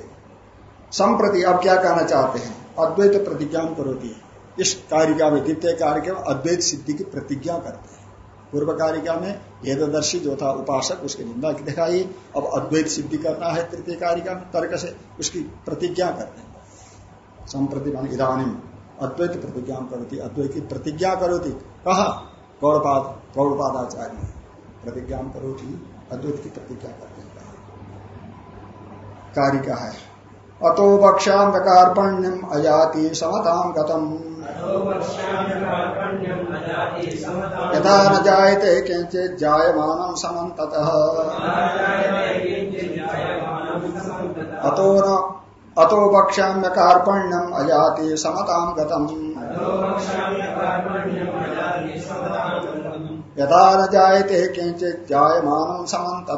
संप्रति अब क्या कहना चाहते हैं? अद्वैत प्रतिज्ञा करोती इस कारिका में, द्वितीय कार्य में अद्वैत सिद्धि की प्रतिज्ञा करते हैं। पूर्व कारिका में वेददर्शी जो था उपासक, उसकी निंदा की दिखाई। अब अद्वैत सिद्धि करना है तृतीय कारिका में, तर्क से उसकी प्रतिज्ञा करते हैं। संप्रति मान इधानी अद्वैत प्रतिज्ञा करोती अद्वैत की प्रतिज्ञा करोती। कहा? गौरपाद गौरपादाचार्य प्रतिज्ञा करोती अद्वैत की प्रतिज्ञा करते हैं। कारिका है? अतो वक्षांधकारपण्यम अजाति समताम गतम। यथा न जायते किंचित जायमान समत अतो न अतो वक्ष्याम्य कार्पण्यम अजाति समताम गतम। यथा न जायते किंचित जायमान समत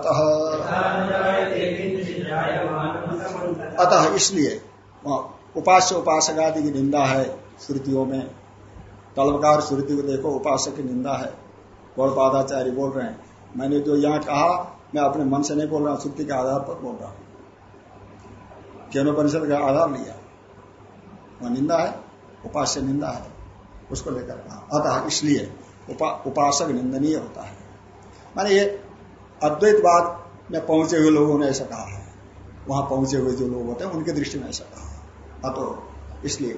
अतः इसलिए उपास्य उपासक आदि की निंदा है श्रुतियों में। तलवकार श्रुति को देखो, उपासक की निंदा है। गौरपादाचार्य बोल रहे हैं। मैंने जो यहाँ कहा, मैं अपने मन से नहीं बोल रहा, श्रुति के आधार पर बोल रहा हूँ। परिषद का आधार लिया। वह निंदा है, उपास्य निंदा है, उसको लेकर कहा। अतः इसलिए उपा, उपासक निंदनीय होता है। माने ये अद्वैतवाद में पहुँचे हुए लोगों ने ऐसा कहा है। वहाँ पहुँचे हुए जो लोग होते हैं उनकी दृष्टि में ऐसा कहा अतो इसलिए।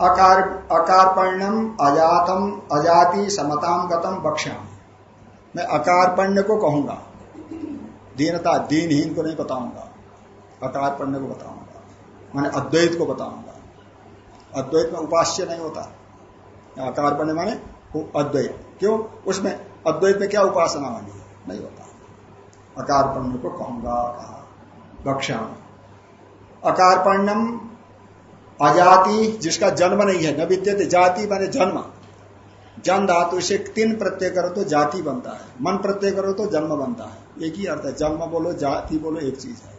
अकार अकारपण्यम अजातम अजाति समताम गतम बक्ष्याम मैं अकारपण्य को कहूँगा। दीनता दीनहीन को नहीं बताऊँगा। अकारपण्य को बताऊँगा। माने अद्वैत को बताऊँगा। अद्वैत में उपास्य नहीं होता। अकारपण्य माने अद्वैत। क्यों? उसमें अद्वैत में क्या उपासना वाली है नहीं होता। अकारपण्य को कहूँगा, कहा। भक्ष्याम अकारपण्यम अजाति, जिसका जन्म नहीं है, न विद्यते, जाति बने जन्म। जन धातु से तीन प्रत्यय करो तो जाति बनता है। मन प्रत्यय करो तो जन्म बनता है। एक ही अर्थ है, जन्म बोलो, जाति बोलो, एक चीज़ है।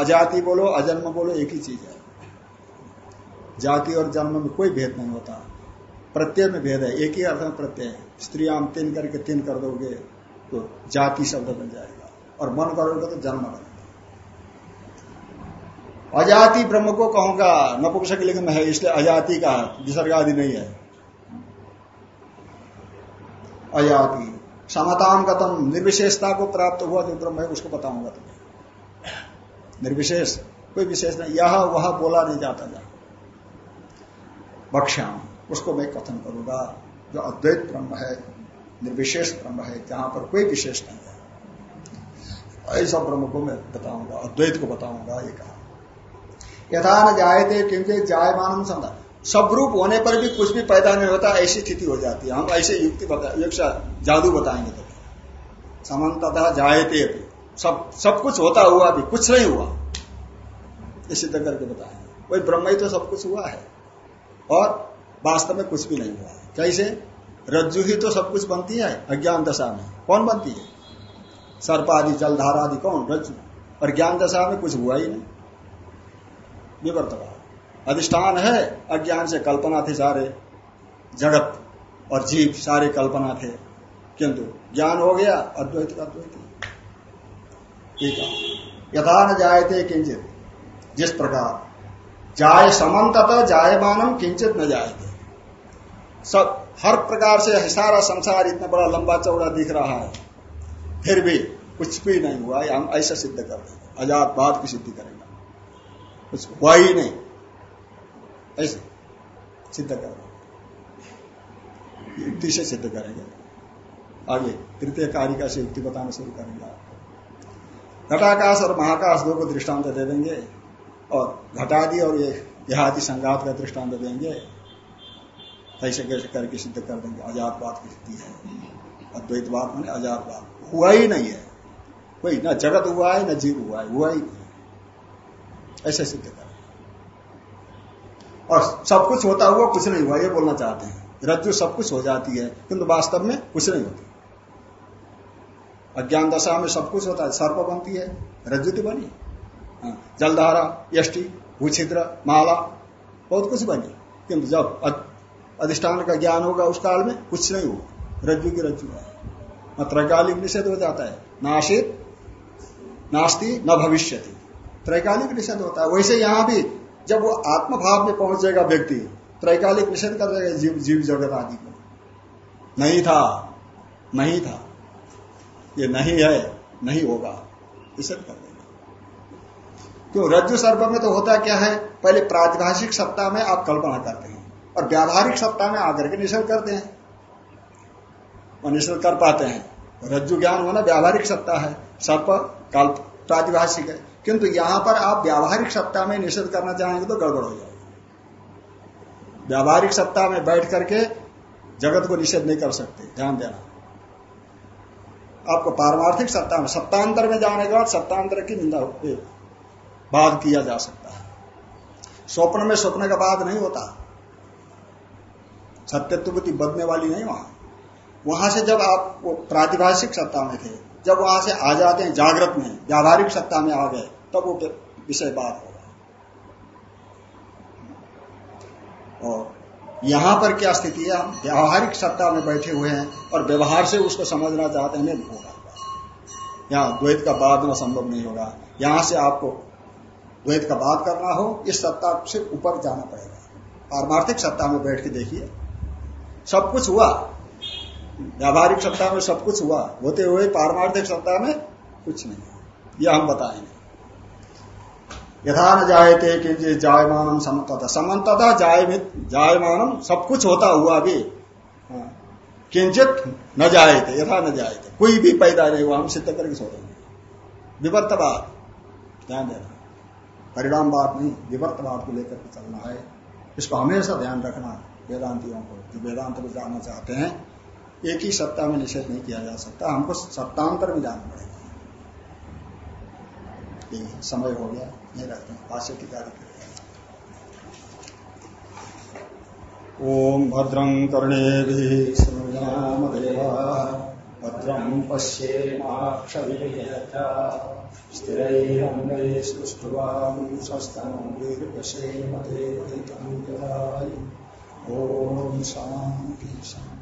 अजाति बोलो, अजन्म बोलो, एक ही चीज़ है। जाति और जन्म में कोई भेद नहीं होता। प्रत्यय में भेद है, एक ही अर्थ में प्रत्यय है। स्त्रियाँ तीन करके तीन कर दोगे तो जाति शब्द बन जाएगा और मन करोगे तो जन्म बनेगा अजाति ब्रह्म को कहूँगा, नपुंसक लिंग में है, इसलिए अजाति का विसर्ग आदि नहीं है। अजाति। समताम कथम निर्विशेषता को प्राप्त हुआ जो ब्रह्म है, उसको बताऊँगा तुम्हें। निर्विशेष, कोई विशेष नहीं, यह वह बोला नहीं जाता जा बक्ष्याम उसको मैं कथन करूँगा, जो अद्वैत ब्रह्म है, निर्विशेष ब्रह्म है, जहाँ पर कोई विशेष नहीं है। ऐसा ब्रह्म को मैं बताऊँगा, अद्वैत को बताऊँगा, ये कहा। यथा न जायते क्योंकि जायमान सब रूप होने पर भी कुछ भी पैदा नहीं होता, ऐसी स्थिति हो जाती है। हम ऐसे युक्ति बता जादू बताएँगे तो। समन्तः जायते भी। सब सब कुछ होता हुआ भी, कुछ नहीं हुआ। ये सिद्ध करके बताएँगे। वही ब्रह्म ही तो सब कुछ हुआ है। और वास्तव में कुछ भी नहीं हुआ है। कैसे? रज्जु ही तो सब कुछ बनती है, अज्ञान दशा में। कौन बनती है? सर्प आदि, जलधारा आदि, कौन? रज्जु। और ज्ञान दशा में कुछ हुआ ही नहीं। विवर्तवाद अधिष्ठान है, अज्ञान से कल्पना थे सारे। जगत और जीव सारे कल्पना थे। किंतु ज्ञान हो गया, अद्वैत अद्वैत ठीक है। यथा न थे किंचित। जिस प्रकार। जाय समन्तत जायमानम किंचित न जाए सब हर प्रकार से सारा संसार इतना बड़ा लंबा चौड़ा दिख रहा है। फिर भी कुछ भी नहीं हुआ हम ऐसा सिद्ध कर देंगे अजात बात की सिद्धि करेंगे। कुछ हुआ ही नहीं। ऐसे सिद्ध कर युक्ति से सिद्ध करेंगे। आगे तृतीय कारिका से युक्ति बताना शुरू करेंगे घटाकाश और महाकाश दो को दृष्टांत दे देंगे और घटादि और ये देहादि संघात का दृष्टांत देंगे। ऐसे कैसे करके सिद्ध कर देंगे। अजातवाद की स्थिति है। अद्वैतवाद मैंने अजातवाद हुआ ही नहीं है। कोई ना जगत हुआ है ना जीव हुआ है हुआ ही नहीं ऐसे सिद्ध कर और सब कुछ होता हुआ कुछ नहीं हुआ ये बोलना चाहते हैं। रज्जु सब कुछ हो जाती है किंतु वास्तव में कुछ नहीं होती। अज्ञान दशा में सब कुछ होता है सर्प बनती है रज्जु तो बनी। हाँ, जलधारा यष्टि भूछिद्र माला बहुत कुछ बनी। किंतु जब अधिष्ठान का ज्ञान होगा उस काल में, कुछ नहीं होगा। रज्जु की रज्जु है। त्रैकालिक निषेध हो जाता है। नाशित, नास्ती, न भविष्य त्रैकालिक निषेध होता है। वैसे यहाँ भी जब वो आत्मभाव में पहुँच जाएगा व्यक्ति, त्रैकालिक निषेध कर देगा जीव जीव जगत आदि को। नहीं था नहीं था। ये नहीं है, नहीं होगा। निषेध कर देगा। क्यों? रज्जु सर्प में तो होता क्या है? पहले प्रातिभाषिक सत्ता में आप कल्पना करते हैं। और व्यावहारिक सत्ता में आकर के निषेध करते हैं। और निषेध कर पाते हैं। रज्जु ज्ञान होना व्यावहारिक सत्ता है। सर्प काल प्रातिभाषिक है। किंतु यहाँ पर आप व्यावहारिक सत्ता में निषेध करना चाहेंगे तो गड़बड़ हो जाएगी। व्यावहारिक सत्ता में बैठ करके जगत को निषेध नहीं कर सकते। ध्यान देना। आपको पारमार्थिक सत्ता में, सत्तांतर में जाने के बाद सत्तांतर की निंदा बाद किया जा सकता है। स्वप्न में स्वप्न का बाद नहीं होता। सत्यत्व बुद्धि बदने वाली नहीं वहाँ। वहाँ से जब आप वो प्रातिभाषिक सत्ता में थे, जब वहाँ से आ जाते हैं, जागृत में, व्यावहारिक सत्ता में आ गए, तब वो विषय बात होगा और यहाँ पर क्या स्थिति है? हम व्यावहारिक सत्ता में बैठे हुए हैं और व्यवहार से उसको समझना चाहते हैं, नहीं होगा। यहाँ द्वैत का में संभव नहीं होगा। यहाँ से आपको द्वैत का बात करना हो, इस सत्ता से ऊपर जाना पड़ेगा। पारमार्थिक सत्ता में बैठ के देखिए। सब कुछ हुआ। व्यावहारिक सत्ता में सब कुछ हुआ। होते हुए पारमार्थिक सत्ता में कुछ नहीं यह हम बताएँगे। यथा न जायते कि जायमानम समन्तता। समन्तता जायमित जायमानम सब कुछ होता हुआ भी हाँ, किंचित न जायते यथा न जायते। कोई भी पैदा नहीं हुआ हम सिद्ध करके छोड़ेंगे विवर्तवाद ध्यान देना। परिणाम बात नहीं विवर्तवाद को लेकर के चलना है। इसको हमेशा ध्यान रखना वेदांतियों को जो वेदांत को जानना चाहते हैं एक ही सप्ताह में निषेध नहीं किया जा सकता। हमको सप्तांतर में जाना पड़ेगा। समय हो गया नहीं रखते हैं। भाष्य टीका ओम भद्रं कर्णे श्रृणुयामदेवा भद्रं पश्येमाक्षभिर्यथा स्थिरैरङ्गैः सुष्ठुवांसस्तनं वीर्यसेमदेवैकं ओम शांति शांति